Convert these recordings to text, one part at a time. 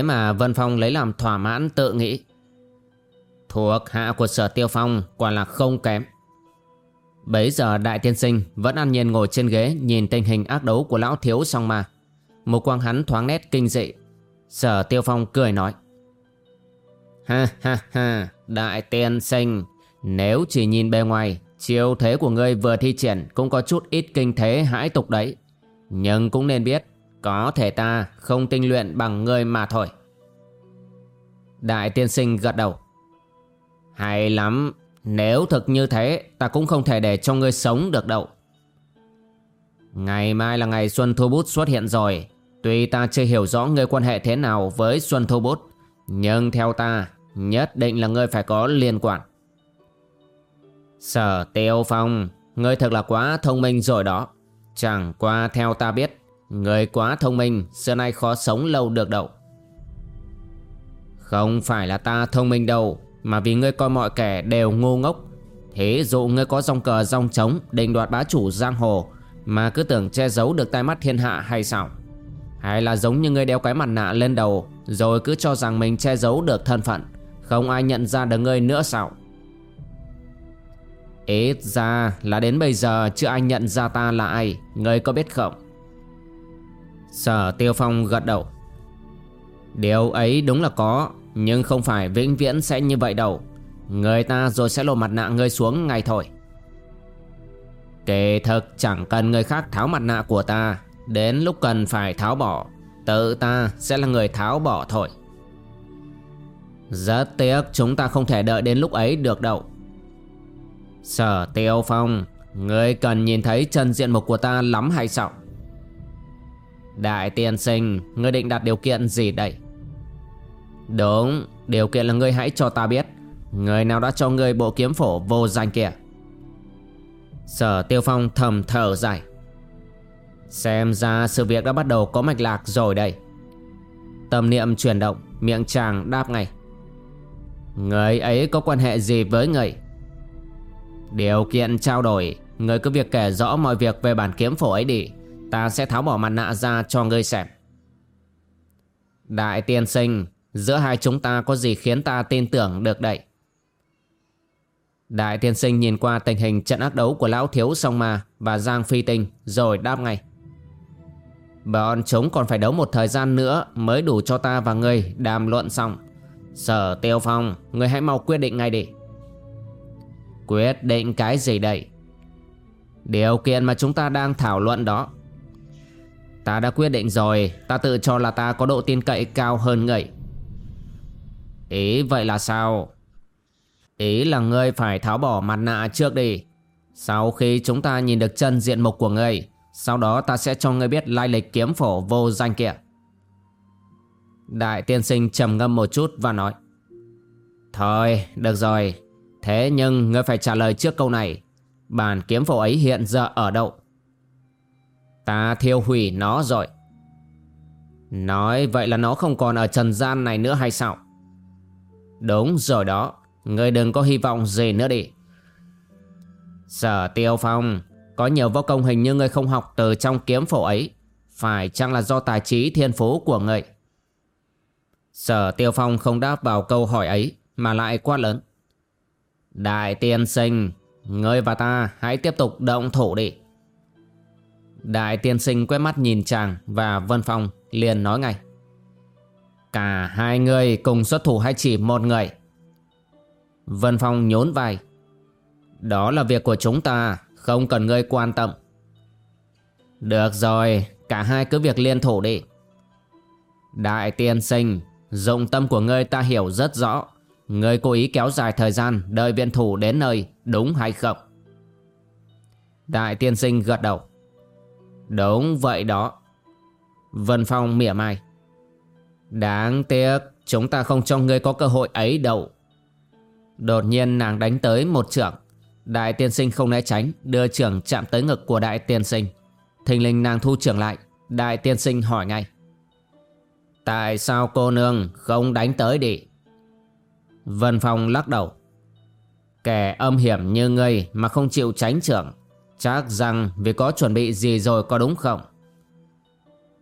Thế mà Vân Phong lấy làm thỏa mãn tự nghĩ. Thuộc hạ của sở tiêu phong quả là không kém. Bấy giờ đại tiên sinh vẫn an nhiên ngồi trên ghế nhìn tình hình ác đấu của lão thiếu song ma. Một quang hắn thoáng nét kinh dị. Sở tiêu phong cười nói. Ha ha ha, đại tiên sinh, Nếu chỉ nhìn bề ngoài, Chiêu thế của ngươi vừa thi triển cũng có chút ít kinh thế hãi tục đấy. Nhưng cũng nên biết, có thể ta không tinh luyện bằng ngươi mà thôi. Đại tiên sinh gật đầu. Hay lắm, Nếu thực như thế, Ta cũng không thể để cho ngươi sống được đâu. Ngày mai là ngày Xuân Thu Bút xuất hiện rồi. Tuy ta chưa hiểu rõ ngươi quan hệ thế nào với Xuân Thu Bút, Nhưng theo ta, Nhất định là ngươi phải có liên quan. Sở Tiêu Phong, Ngươi thật là quá thông minh rồi đó. Chẳng qua theo ta biết, ngươi quá thông minh, Xưa nay khó sống lâu được đâu. Không phải là ta thông minh đâu, Mà vì ngươi coi mọi kẻ đều ngu ngốc. Thế dụ ngươi có dòng cờ dòng trống Định đoạt bá chủ giang hồ, Mà cứ tưởng che giấu được tai mắt thiên hạ hay sao? Hay là giống như ngươi đeo cái mặt nạ lên đầu, Rồi cứ cho rằng mình che giấu được thân phận, Không ai nhận ra được ngươi nữa sao? Ít ra là đến bây giờ chưa ai nhận ra ta là ai, Ngươi có biết không? Sở Tiêu Phong gật đầu. Điều ấy đúng là có nhưng không phải vĩnh viễn sẽ như vậy đâu. Người ta rồi sẽ lộ mặt nạ ngươi xuống ngay thôi. Kể thực chẳng cần người khác tháo mặt nạ của ta. Đến lúc cần phải tháo bỏ, Tự ta sẽ là người tháo bỏ thôi. Rất tiếc chúng ta không thể đợi đến lúc ấy được đâu. Sở Tiêu Phong, Ngươi cần nhìn thấy chân diện mục của ta lắm hay sao? Đại tiên sinh, Ngươi định đặt điều kiện gì đây? Đúng, Điều kiện là ngươi hãy cho ta biết. Người nào đã cho ngươi bộ kiếm phổ vô danh kia? Sở tiêu phong thầm thở dài. Xem ra sự việc đã bắt đầu có mạch lạc rồi đây. Tâm niệm chuyển động, Miệng chàng đáp ngay. Người ấy có quan hệ gì với người? Điều kiện trao đổi, Người cứ việc kể rõ mọi việc về bản kiếm phổ ấy đi. Ta sẽ tháo bỏ mặt nạ ra cho ngươi xem. Đại tiên sinh Giữa hai chúng ta có gì khiến ta tin tưởng được đậy Đại tiên sinh nhìn qua tình hình trận ác đấu của Lão Thiếu Song Ma và Giang Phi Tinh rồi đáp ngay. Bọn chúng còn phải đấu một thời gian nữa mới đủ cho ta và ngươi đàm luận xong. Sở Tiêu Phong, ngươi hãy mau quyết định ngay đi. Quyết định cái gì đây? Điều kiện mà chúng ta đang thảo luận đó Ta đã quyết định rồi Ta tự cho là ta có độ tin cậy cao hơn ngươi Ý vậy là sao? Ý là ngươi phải tháo bỏ mặt nạ trước đi. Sau khi chúng ta nhìn được chân diện mục của ngươi, Sau đó ta sẽ cho ngươi biết lai lịch kiếm phổ vô danh kia. Đại tiên sinh trầm ngâm một chút và nói, Thôi, được rồi. Thế nhưng ngươi phải trả lời trước câu này. Bản kiếm phổ ấy hiện giờ ở đâu? Ta thiêu hủy nó rồi. Nói vậy là nó không còn ở trần gian này nữa hay sao? Đúng rồi đó. Ngươi đừng có hy vọng gì nữa đi. Sở tiêu phong, Có nhiều võ công hình như ngươi không học từ trong kiếm phổ ấy. Phải chăng là do tài trí thiên phú của ngươi? Sở tiêu phong không đáp vào câu hỏi ấy, Mà lại quá lớn. Đại tiên sinh, Ngươi và ta hãy tiếp tục động thủ đi. Đại tiên sinh quét mắt nhìn chàng và Vân Phong liền nói ngay. Cả hai người cùng xuất thủ hay chỉ một người? Vân Phong nhốn vai. Đó là việc của chúng ta, không cần ngươi quan tâm. Được rồi, cả hai cứ việc liên thủ đi. Đại tiên sinh, dụng tâm của ngươi ta hiểu rất rõ. Ngươi cố ý kéo dài thời gian đợi viện thủ đến nơi, đúng hay không? Đại tiên sinh gật đầu. Đúng vậy đó. Vân Phong mỉa mai. Đáng tiếc, chúng ta không cho ngươi có cơ hội ấy đâu. Đột nhiên nàng đánh tới một trưởng. Đại tiên sinh không né tránh, đưa trưởng chạm tới ngực của đại tiên sinh. Thình linh nàng thu trưởng lại, đại tiên sinh hỏi ngay. Tại sao cô nương không đánh tới đi? Vân Phong lắc đầu. Kẻ âm hiểm như ngươi mà không chịu tránh trưởng Chắc rằng vì có chuẩn bị gì rồi có đúng không?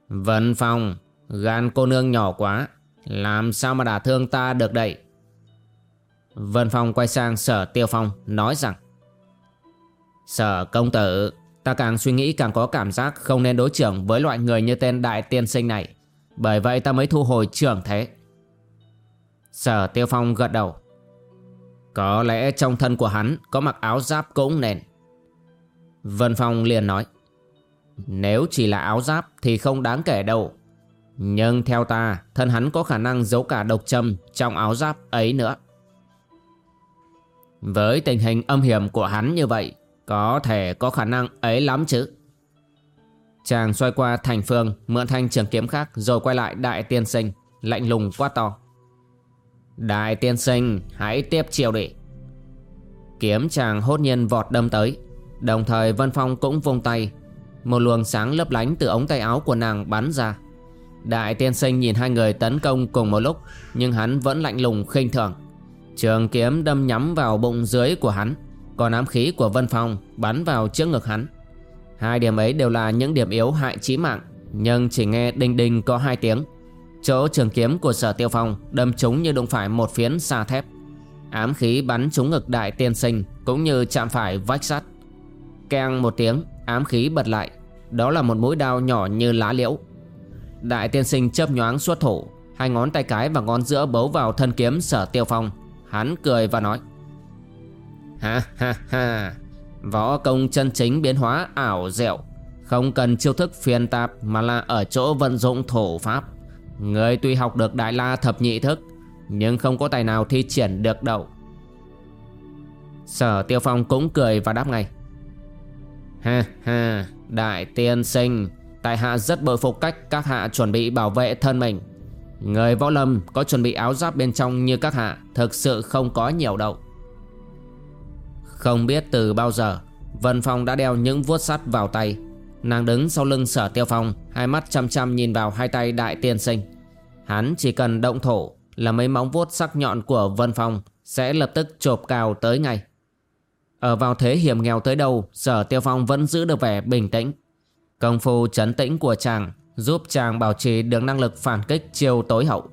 Vân Phong, gan cô nương nhỏ quá, làm sao mà đả thương ta được đậy? Vân Phong quay sang sở Tiêu Phong nói rằng Sở công tử, ta càng suy nghĩ càng có cảm giác không nên đối trưởng với loại người như tên đại tiên sinh này. Bởi vậy ta mới thu hồi trưởng thế. Sở Tiêu Phong gật đầu. Có lẽ trong thân của hắn có mặc áo giáp cũng nên. Vân Phong liền nói Nếu chỉ là áo giáp thì không đáng kể đâu nhưng theo ta, Thân hắn có khả năng giấu cả độc châm Trong áo giáp ấy nữa. Với tình hình âm hiểm của hắn như vậy, Có thể có khả năng ấy lắm chứ? Chàng xoay qua thành phương, Mượn thanh trường kiếm khác, Rồi quay lại đại tiên sinh, Lạnh lùng quát to. Đại tiên sinh, hãy tiếp chiều đi. Kiếm chàng hốt nhiên vọt đâm tới, Đồng thời Vân Phong cũng vung tay. Một luồng sáng lấp lánh từ ống tay áo của nàng bắn ra. Đại tiên sinh nhìn hai người tấn công cùng một lúc, Nhưng hắn vẫn lạnh lùng khinh thường. Trường kiếm đâm nhắm vào bụng dưới của hắn, Còn ám khí của Vân Phong bắn vào trước ngực hắn. Hai điểm ấy đều là những điểm yếu hại chí mạng, Nhưng chỉ nghe đinh đinh có hai tiếng. Chỗ trường kiếm của sở tiêu phong đâm trúng như đụng phải một phiến xa thép. Ám khí bắn trúng ngực đại tiên sinh Cũng như chạm phải vách sắt. Keng một tiếng, ám khí bật lại. Đó là một mũi đao nhỏ như lá liễu. Đại tiên sinh chớp nhoáng xuất thủ Hai ngón tay cái và ngón giữa bấu vào thân kiếm sở tiêu phong. Hắn cười và nói Ha ha ha Võ công chân chính biến hóa ảo dẻo, Không cần chiêu thức phiền tạp Mà là ở chỗ vận dụng thủ pháp. Người tuy học được đại la thập nhị thức Nhưng không có tài nào thi triển được đâu. Sở tiêu phong cũng cười và đáp ngay Ha ha, đại tiên sinh, tại hạ rất bội phục cách các hạ chuẩn bị bảo vệ thân mình. Người võ lâm có chuẩn bị áo giáp bên trong như các hạ thực sự không có nhiều đâu. Không biết từ bao giờ, Vân Phong đã đeo những vuốt sắt vào tay. Nàng đứng sau lưng sở tiêu phong, hai mắt chăm chăm nhìn vào hai tay đại tiên sinh. Hắn chỉ cần động thổ là mấy móng vuốt sắc nhọn của Vân Phong sẽ lập tức chộp cao tới ngay. Ở vào thế hiểm nghèo tới đâu Sở Tiêu Phong vẫn giữ được vẻ bình tĩnh Công phu trấn tĩnh của chàng Giúp chàng bảo trì được năng lực phản kích chiêu tối hậu.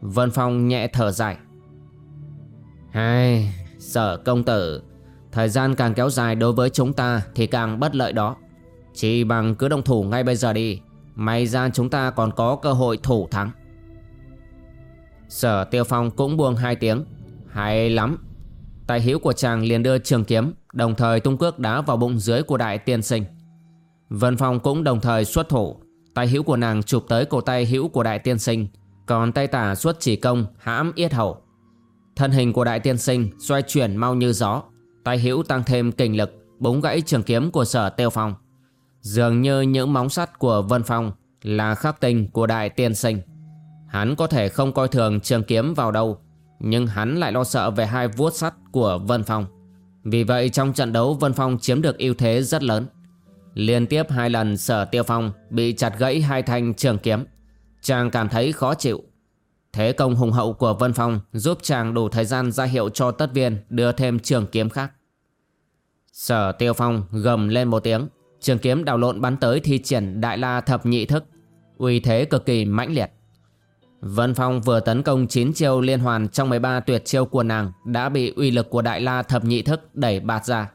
Vân Phong nhẹ thở dài. Hai, Sở công tử Thời gian càng kéo dài đối với chúng ta Thì càng bất lợi đó. Chỉ bằng cứ đồng thủ ngay bây giờ đi May ra chúng ta còn có cơ hội thủ thắng. Sở Tiêu Phong cũng buông hai tiếng. Hay lắm. Tay hữu của chàng liền đưa trường kiếm Đồng thời tung cước đá vào bụng dưới của đại tiên sinh. Vân Phong cũng đồng thời xuất thủ. Tay hữu của nàng chụp tới cổ tay hữu của đại tiên sinh, Còn tay tả xuất chỉ công hãm yết hầu. Thân hình của đại tiên sinh xoay chuyển mau như gió, Tay hữu tăng thêm kình lực, Búng gãy trường kiếm của sở tiêu phong. Dường như những móng sắt của Vân Phong Là khắc tinh của đại tiên sinh. Hắn có thể không coi thường trường kiếm vào đâu, nhưng hắn lại lo sợ về hai vuốt sắt của Vân Phong. Vì vậy trong trận đấu, Vân Phong chiếm được ưu thế rất lớn. Liên tiếp hai lần sở tiêu phong bị chặt gãy hai thanh trường kiếm. Chàng cảm thấy khó chịu. Thế công hùng hậu của Vân Phong giúp chàng đủ thời gian ra hiệu cho tất viên đưa thêm trường kiếm khác. Sở tiêu phong gầm lên một tiếng. Trường kiếm đào lộn bắn tới thi triển đại la thập nhị thức. Uy thế cực kỳ mãnh liệt. Vân Phong vừa tấn công 9 chiêu liên hoàn trong 13 tuyệt chiêu của nàng đã bị uy lực của Đại La Thập Nhị Thức đẩy bạt ra.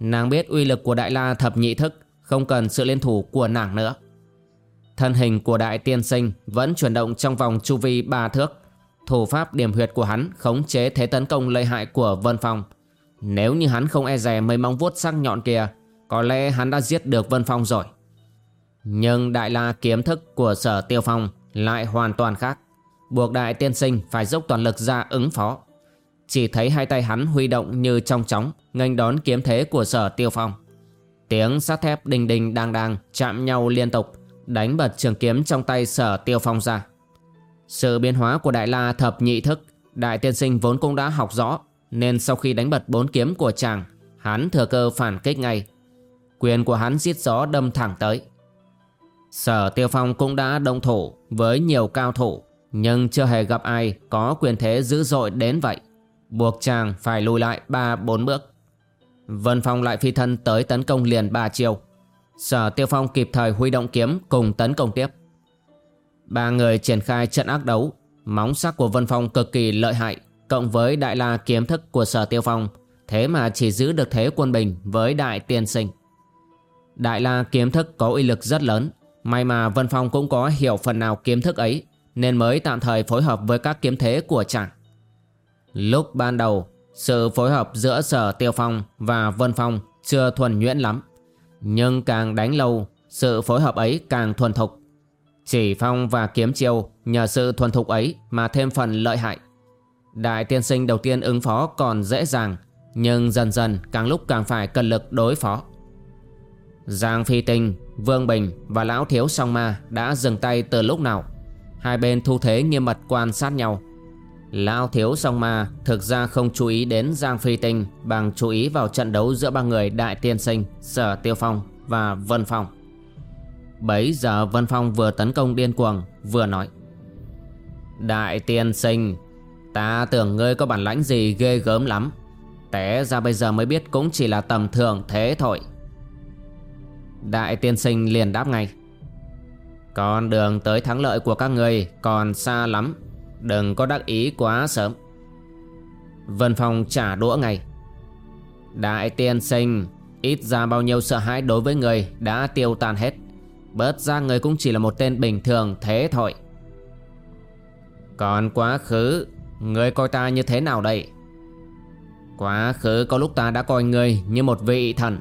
Nàng biết uy lực của Đại La Thập Nhị Thức không cần sự liên thủ của nàng nữa. Thân hình của Đại Tiên Sinh vẫn chuyển động trong vòng chu vi ba thước. thủ pháp điểm huyệt của hắn khống chế thế tấn công lợi hại của Vân Phong. Nếu như hắn không e rè mấy móng vuốt sắc nhọn kia, có lẽ hắn đã giết được Vân Phong rồi. Nhưng đại la kiếm thức của sở tiêu phong lại hoàn toàn khác. Buộc đại tiên sinh phải dốc toàn lực ra ứng phó. Chỉ thấy hai tay hắn huy động như trong chóng, nghênh đón kiếm thế của sở tiêu phong. Tiếng sắt thép đình đình đang đang chạm nhau liên tục, đánh bật trường kiếm trong tay sở tiêu phong ra. Sự biến hóa của Đại La thập nhị thức, Đại tiên sinh vốn cũng đã học rõ, nên sau khi đánh bật bốn kiếm của chàng, hắn thừa cơ phản kích ngay. Quyền của hắn giết gió đâm thẳng tới. Sở Tiêu Phong cũng đã động thủ với nhiều cao thủ, nhưng chưa hề gặp ai có quyền thế dữ dội đến vậy. Buộc chàng phải lùi lại ba bốn bước. Vân Phong lại phi thân tới tấn công liền ba chiều. Sở Tiêu Phong kịp thời huy động kiếm cùng tấn công tiếp. Ba người triển khai trận ác đấu, móng sắc của Vân Phong cực kỳ lợi hại, cộng với đại la kiếm thức của Sở Tiêu Phong, thế mà chỉ giữ được thế quân bình với đại tiên sinh. Đại la kiếm thức có uy lực rất lớn, may mà Vân Phong cũng có hiểu phần nào kiếm thức ấy, nên mới tạm thời phối hợp với các kiếm thế của chàng. Lúc ban đầu, sự phối hợp giữa Sở Tiêu Phong và Vân Phong chưa thuần nhuyễn lắm, nhưng càng đánh lâu, sự phối hợp ấy càng thuần thục. Chỉ phong và kiếm chiêu nhờ sự thuần thục ấy mà thêm phần lợi hại. Đại tiên sinh đầu tiên ứng phó còn dễ dàng, nhưng dần dần càng lúc càng phải cần lực đối phó. Giang Phi Tinh, Vương Bình và Lão Thiếu Song Ma đã dừng tay từ lúc nào. Hai bên thu thế nghiêm mật quan sát nhau. Lão Thiếu Song Ma thực ra không chú ý đến Giang Phi Tinh bằng chú ý vào trận đấu giữa ba người Đại Tiên Sinh, Sở Tiêu Phong và Vân Phong. Bấy giờ Vân Phong vừa tấn công điên cuồng vừa nói Đại tiên sinh Ta tưởng ngươi có bản lãnh gì ghê gớm lắm. Té ra bây giờ mới biết cũng chỉ là tầm thường thế thôi. Đại tiên sinh liền đáp ngay Con đường tới thắng lợi của các người còn xa lắm. Đừng có đắc ý quá sớm. Vân Phong trả đũa ngay. Đại tiên sinh, Ít ra bao nhiêu sợ hãi đối với người đã tiêu tan hết. Bớt ra người cũng chỉ là một tên bình thường thế thôi. Còn quá khứ, Người coi ta như thế nào đây? Quá khứ có lúc ta đã coi người như một vị thần.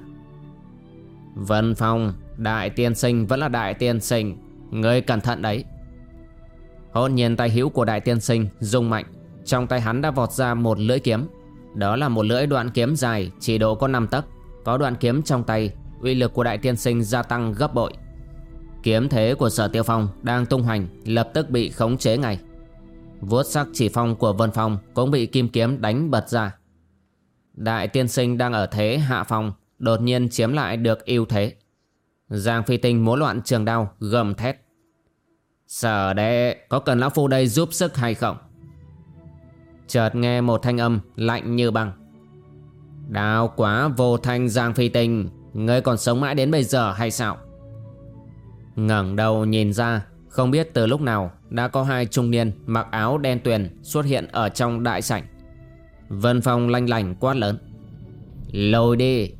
Vân Phong, Đại tiên sinh vẫn là đại tiên sinh. Người cẩn thận đấy. Hôn nhiên tay hữu của đại tiên sinh rung mạnh Trong tay hắn đã vọt ra một lưỡi kiếm Đó là một lưỡi đoạn kiếm dài, Chỉ độ có 5 tấc Có đoạn kiếm trong tay, uy lực của đại tiên sinh gia tăng gấp bội Kiếm thế của sở tiêu phong đang tung hoành, lập tức bị khống chế ngay. Vuốt sắc chỉ phong của Vân Phong cũng bị kim kiếm đánh bật ra. Đại tiên sinh đang ở thế hạ phong, đột nhiên chiếm lại được ưu thế. Giang phi tinh múa loạn trường đao gầm thét. Sở đệ có cần lão phu đây giúp sức hay không? Chợt nghe một thanh âm lạnh như băng. đau quá vô thanh Giang phi tình, ngươi còn sống mãi đến bây giờ hay sao? ngẩng đầu nhìn ra Không biết từ lúc nào Đã có hai trung niên mặc áo đen tuyền Xuất hiện ở trong đại sảnh Vân Phong lanh lành quát lớn Lùi đi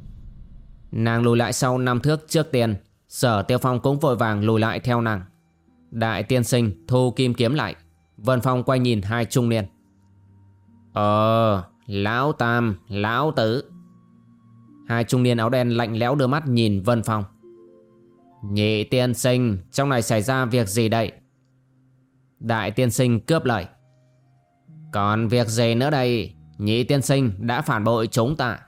Nàng lùi lại sau năm thước trước tiên Sở Tiêu Phong cũng vội vàng lùi lại theo nàng Đại tiên sinh, thu kim kiếm lại. Vân Phong quay nhìn hai trung niên. Ờ Lão Tam, Lão Tử Hai trung niên áo đen lạnh lẽo đưa mắt nhìn Vân Phong. Nhị tiên sinh, Trong này xảy ra việc gì đây? Đại tiên sinh cướp lời. Còn việc gì nữa đây? Nhị tiên sinh đã phản bội chúng ta.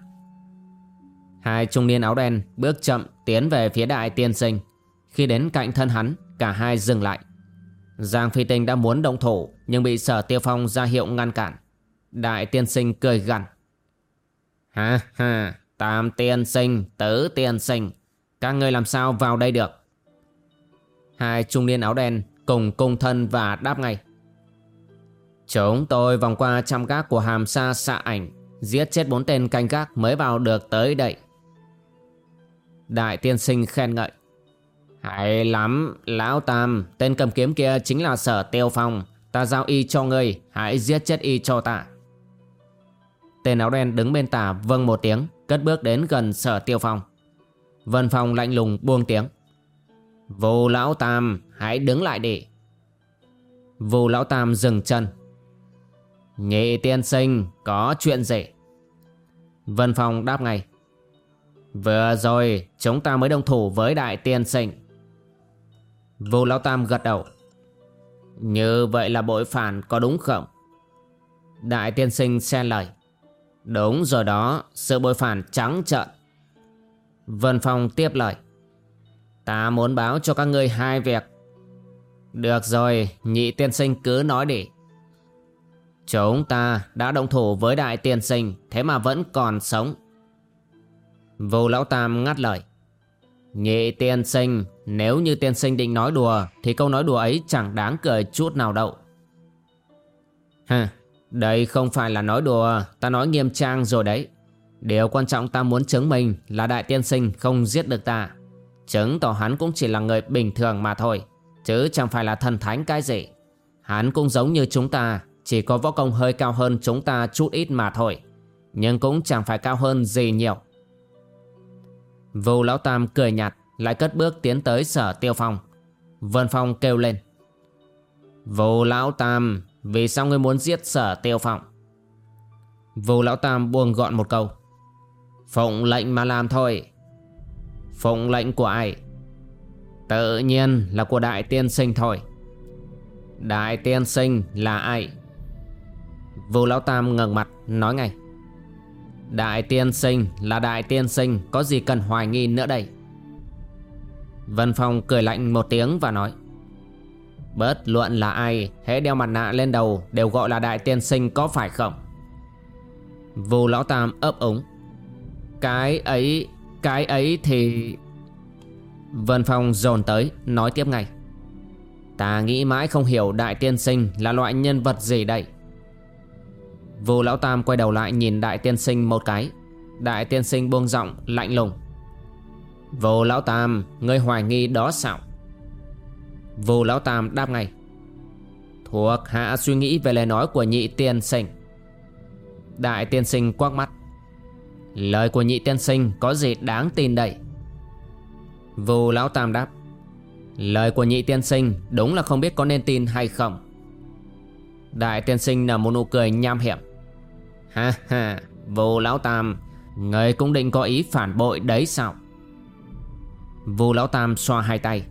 Hai trung niên áo đen bước chậm tiến về phía đại tiên sinh. Khi đến cạnh thân hắn Cả hai dừng lại. Giang Phi Tinh đã muốn động thủ, Nhưng bị sở tiêu phong ra hiệu ngăn cản. Đại tiên sinh cười gằn. Ha ha, Tam tiên sinh, Tứ tiên sinh, các ngươi làm sao vào đây được? Hai trung niên áo đen Cùng cung thân và đáp ngay. Chúng tôi vòng qua trăm gác của hàm sa xạ ảnh, Giết chết bốn tên canh gác mới vào được tới đây. Đại tiên sinh khen ngợi. Hay lắm, Lão Tam. Tên cầm kiếm kia chính là sở tiêu phong. Ta giao y cho ngươi, Hãy giết chết y cho ta. Tên áo đen đứng bên tả vâng một tiếng, Cất bước đến gần sở tiêu phong. Vân Phong lạnh lùng buông tiếng. Vô lão tam, hãy đứng lại đi. Vô lão tam dừng chân. Nhị tiên sinh, có chuyện gì? Vân Phong đáp ngay. Vừa rồi, chúng ta mới đồng thủ với đại tiên sinh. Vô Lão Tam gật đầu. Như vậy là bội phản có đúng không? Đại tiên sinh xen lời. Đúng rồi đó, Sự bội phản trắng trợn. Vân Phong tiếp lời. Ta muốn báo cho các ngươi hai việc. Được rồi, Nhị tiên sinh cứ nói đi. Chúng ta đã động thủ với đại tiên sinh, Thế mà vẫn còn sống. Vô lão tam ngắt lời. Nhị tiên sinh, Nếu như tiên sinh định nói đùa, Thì câu nói đùa ấy chẳng đáng cười chút nào đâu. Ha Đây không phải là nói đùa, Ta nói nghiêm trang rồi đấy. Điều quan trọng ta muốn chứng minh Là đại tiên sinh không giết được ta. Chứng tỏ hắn cũng chỉ là người bình thường mà thôi, Chứ chẳng phải là thần thánh cái gì. Hắn cũng giống như chúng ta, Chỉ có võ công hơi cao hơn chúng ta chút ít mà thôi, Nhưng cũng chẳng phải cao hơn gì nhiều. Vô lão tam cười nhạt, Lại cất bước tiến tới sở tiêu phong. Vân Phong kêu lên. Vô lão tam, Vì sao ngươi muốn giết sở tiêu phong? Vô lão tam buông gọn một câu. Phụng lệnh mà làm thôi. Phụng lệnh của ai? Tự nhiên là của đại tiên sinh thôi. Đại tiên sinh là ai? Vô lão tam ngẩng mặt, nói ngay. Đại tiên sinh, là đại tiên sinh, Có gì cần hoài nghi nữa đây? Vân Phong cười lạnh một tiếng và nói, Bất luận là ai, Hễ đeo mặt nạ lên đầu Đều gọi là đại tiên sinh có phải không? Vô lão tam ấp úng, Cái ấy Cái ấy thì Vân Phong dồn tới, Nói tiếp ngay, Ta nghĩ mãi không hiểu đại tiên sinh Là loại nhân vật gì đây. Vô lão tam quay đầu lại nhìn đại tiên sinh một cái. Đại tiên sinh buông giọng, lạnh lùng. Vô lão tam, Ngươi hoài nghi đó sao? Vô lão tam đáp ngay. Thuộc hạ suy nghĩ về lời nói của nhị tiên sinh. Đại tiên sinh quắc mắt. Lời của nhị tiên sinh có gì đáng tin đây? Vô lão tam đáp. Lời của nhị tiên sinh đúng là không biết có nên tin hay không. Đại tiên sinh nở một nụ cười nham hiểm. Ha ha, vô lão tam, người cũng định có ý phản bội đấy sao? Vô lão tam xoa hai tay.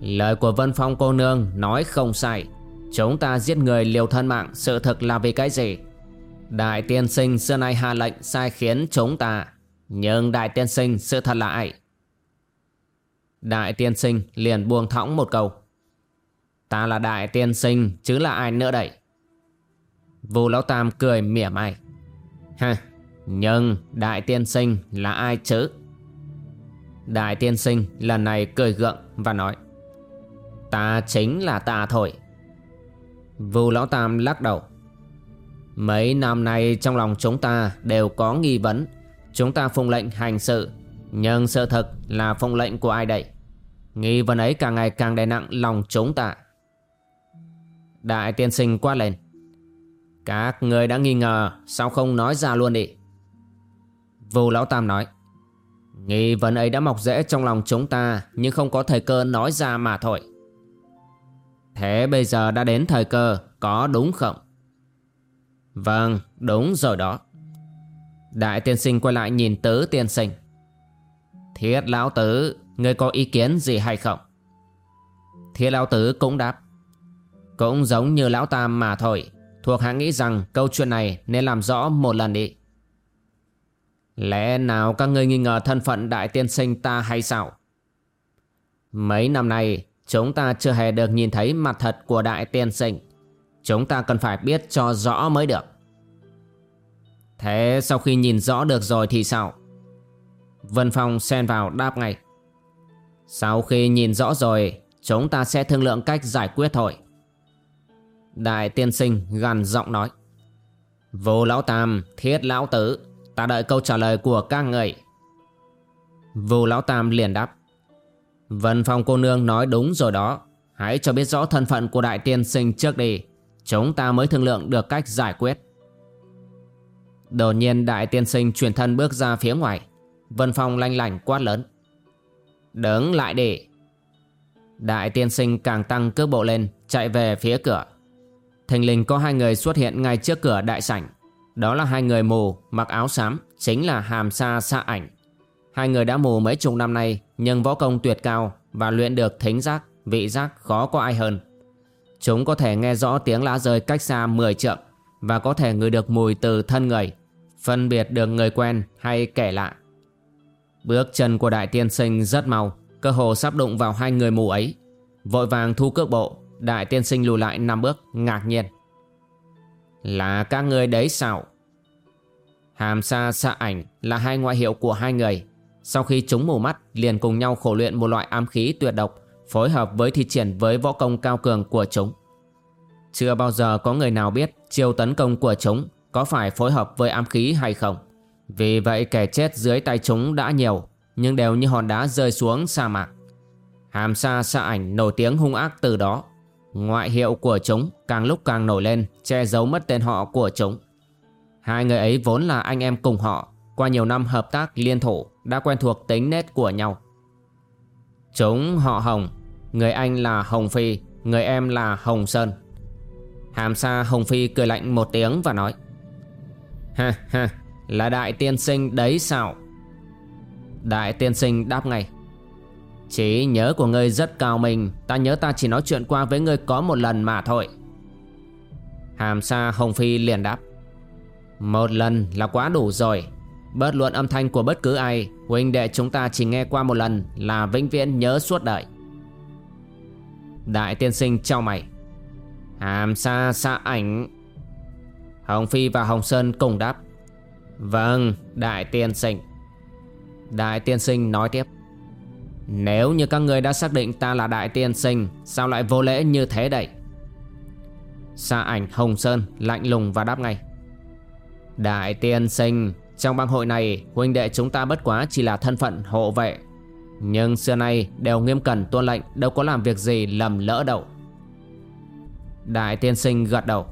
Lời của Vân Phong cô nương nói không sai. Chúng ta giết người liều thân mạng sự thật là vì cái gì? Đại tiên sinh xưa nay hạ lệnh sai khiến chúng ta. Nhưng đại tiên sinh sự thật là ai? Đại tiên sinh liền buông thõng một câu. Ta là đại tiên sinh chứ là ai nữa đây? Vu Lão Tam cười mỉa mai. Ha, nhưng Đại Tiên Sinh là ai chứ? Đại Tiên Sinh lần này cười gượng và nói. Ta chính là ta thôi. Vu Lão Tam lắc đầu. Mấy năm nay trong lòng chúng ta đều có nghi vấn. Chúng ta phụng lệnh hành sự. Nhưng sự thật là phụng lệnh của ai đây? Nghi vấn ấy càng ngày càng đè nặng lòng chúng ta. Đại tiên sinh quát lên. Các người đã nghi ngờ, Sao không nói ra luôn đi? Vô Lão Tam nói, Nghi vấn ấy đã mọc rễ trong lòng chúng ta, Nhưng không có thời cơ nói ra mà thôi. Thế bây giờ đã đến thời cơ, Có đúng không? Vâng đúng rồi đó. Đại tiên sinh quay lại nhìn tứ tiên sinh. Thiết lão tứ Ngươi có ý kiến gì hay không? Thiết lão tứ cũng đáp, Cũng giống như lão tam mà thôi. Thuộc hạ nghĩ rằng câu chuyện này nên làm rõ một lần đi. Lẽ nào các ngươi nghi ngờ thân phận đại tiên sinh ta hay sao? Mấy năm nay chúng ta chưa hề được nhìn thấy mặt thật của đại tiên sinh. Chúng ta cần phải biết cho rõ mới được. Thế sau khi nhìn rõ được rồi thì sao? Vân Phong xen vào đáp ngay. Sau khi nhìn rõ rồi, chúng ta sẽ thương lượng cách giải quyết thôi. Đại tiên sinh gằn giọng nói. Vô lão tam, thiết lão tử Ta đợi câu trả lời của các người Vô lão tam liền đáp. Vân phong cô nương nói đúng rồi đó. Hãy cho biết rõ thân phận của đại tiên sinh trước đi. Chúng ta mới thương lượng được cách giải quyết. Đột nhiên đại tiên sinh chuyển thân bước ra phía ngoài. Vân phong lanh lảnh quát lớn. Đứng lại đi. Đại tiên sinh càng tăng cước bộ lên Chạy về phía cửa. Thình lình có hai người xuất hiện ngay trước cửa đại sảnh. Đó là hai người mù mặc áo xám Chính là Hàm Sa Sa Ảnh. Hai người đã mù mấy chục năm nay Nhưng võ công tuyệt cao Và luyện được thính giác, vị giác khó có ai hơn. Chúng có thể nghe rõ tiếng lá rơi cách xa 10 trượng Và có thể ngửi được mùi từ thân người Phân biệt được người quen hay kẻ lạ. Bước chân của đại tiên sinh rất mau Cơ hồ sắp đụng vào hai người mù ấy Vội vàng thu cước bộ. Đại tiên sinh lùi lại năm bước, ngạc nhiên. Là các người đấy sao? Hàm sa xạ ảnh là hai ngoại hiệu của hai người. Sau khi chúng mù mắt, liền cùng nhau khổ luyện một loại ám khí tuyệt độc, Phối hợp với thi triển với võ công cao cường của chúng. Chưa bao giờ có người nào biết chiêu tấn công của chúng có phải phối hợp với ám khí hay không. Vì vậy kẻ chết dưới tay chúng đã nhiều, Nhưng đều như hòn đá rơi xuống sa mạc. Hàm sa sa ảnh nổi tiếng hung ác từ đó. Ngoại hiệu của chúng càng lúc càng nổi lên, Che giấu mất tên họ của chúng. Hai người ấy vốn là anh em cùng họ, Qua nhiều năm hợp tác liên thủ, Đã quen thuộc tính nết của nhau. Chúng họ Hồng, Người anh là Hồng Phi, Người em là Hồng Sơn. Hàm sa Hồng Phi cười lạnh một tiếng và nói, Ha ha, Là đại tiên sinh đấy sao? Đại tiên sinh đáp ngay chỉ nhớ của ngươi rất cao minh. Ta nhớ ta chỉ nói chuyện qua với ngươi có một lần mà thôi. Hàm sa Hồng Phi liền đáp. Một lần là quá đủ rồi. Bớt luận âm thanh của bất cứ ai Huynh đệ chúng ta chỉ nghe qua một lần Là vĩnh viễn nhớ suốt đời. Đại tiên sinh trao mày. Hàm sa xa ảnh. Hồng Phi và Hồng Sơn cùng đáp. Vâng, Đại Tiên Sinh. Đại Tiên Sinh nói tiếp. Nếu như các người đã xác định ta là Đại Tiên Sinh, Sao lại vô lễ như thế đây? Xa ảnh Hồng Sơn lạnh lùng và đáp ngay. Đại Tiên Sinh, Trong bang hội này, Huynh đệ chúng ta bất quá chỉ là thân phận hộ vệ. Nhưng xưa nay đều nghiêm cẩn tuân lệnh, Đâu có làm việc gì lầm lỡ đâu. Đại Tiên Sinh gật đầu.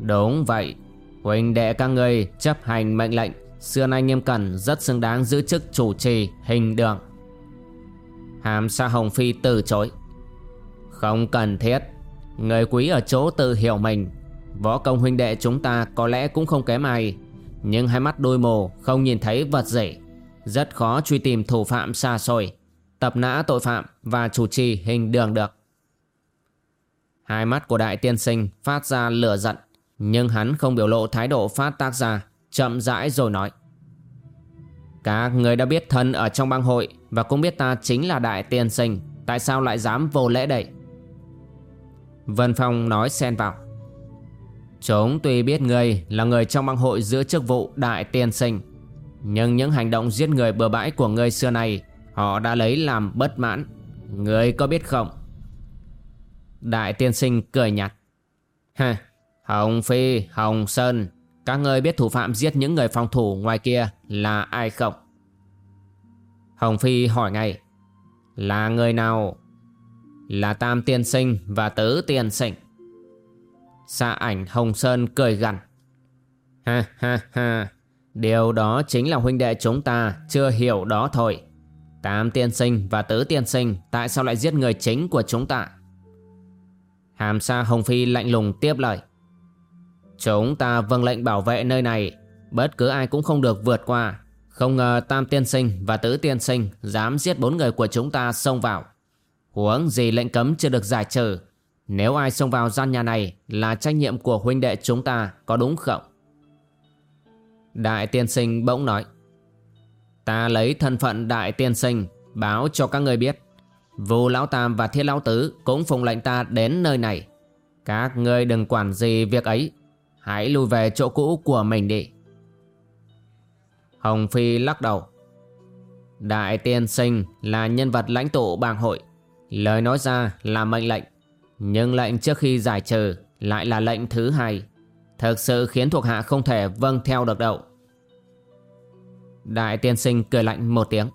Đúng vậy. Huynh đệ các người chấp hành mệnh lệnh. Xưa nay nghiêm cẩn, rất xứng đáng giữ chức chủ trì hình đường. Hàm Sa Hồng Phi từ chối. Không cần thiết. Người quý ở chỗ tự hiểu mình. Võ công huynh đệ chúng ta có lẽ cũng không kém ai. Nhưng hai mắt đôi mồ, không nhìn thấy vật gì. Rất khó truy tìm thủ phạm xa xôi. Tập nã tội phạm và chủ trì hình đường được. Hai mắt của đại tiên sinh phát ra lửa giận, nhưng hắn không biểu lộ thái độ phát tác ra, Chậm rãi rồi nói. Các người đã biết thân ở trong bang hội và cũng biết ta chính là đại tiên sinh Tại sao lại dám vô lễ đây? Vân Phong nói xen vào. Chúng tuy biết người là người trong bang hội giữ chức vụ đại tiên sinh Nhưng những hành động giết người bừa bãi của người xưa này Họ đã lấy làm bất mãn. Người có biết không? Đại tiên sinh cười nhạt. Hả Hồng Phi, Hồng Sơn Các ngươi biết thủ phạm giết những người phòng thủ ngoài kia là ai không? Hồng Phi hỏi ngay, Là người nào? Là Tam Tiên Sinh và Tứ Tiên Sinh. Xa ảnh Hồng Sơn cười gằn, Ha ha ha, Điều đó chính là huynh đệ chúng ta, chưa hiểu đó thôi. Tam tiên sinh và tứ tiên sinh, Tại sao lại giết người chính của chúng ta? Hàm sa Hồng Phi lạnh lùng tiếp lời, Chúng ta vâng lệnh bảo vệ nơi này, Bất cứ ai cũng không được vượt qua. Không ngờ Tam Tiên Sinh và Tứ Tiên Sinh Dám giết bốn người của chúng ta xông vào. Huống gì lệnh cấm chưa được giải trừ. Nếu ai xông vào gian nhà này Là trách nhiệm của huynh đệ chúng ta, Có đúng không? Đại Tiên Sinh bỗng nói. Ta lấy thân phận Đại Tiên Sinh Báo cho các người biết. Vù Lão Tam và Thiết Lão Tứ Cũng phụng lệnh ta đến nơi này. Các ngươi đừng quản gì việc ấy. Hãy lùi về chỗ cũ của mình đi. Hồng Phi lắc đầu. Đại tiên sinh là nhân vật lãnh tụ bang hội. Lời nói ra là mệnh lệnh, Nhưng lệnh trước khi giải trừ Lại là lệnh thứ hai. Thực sự khiến thuộc hạ không thể vâng theo được đâu. Đại tiên sinh cười lạnh một tiếng.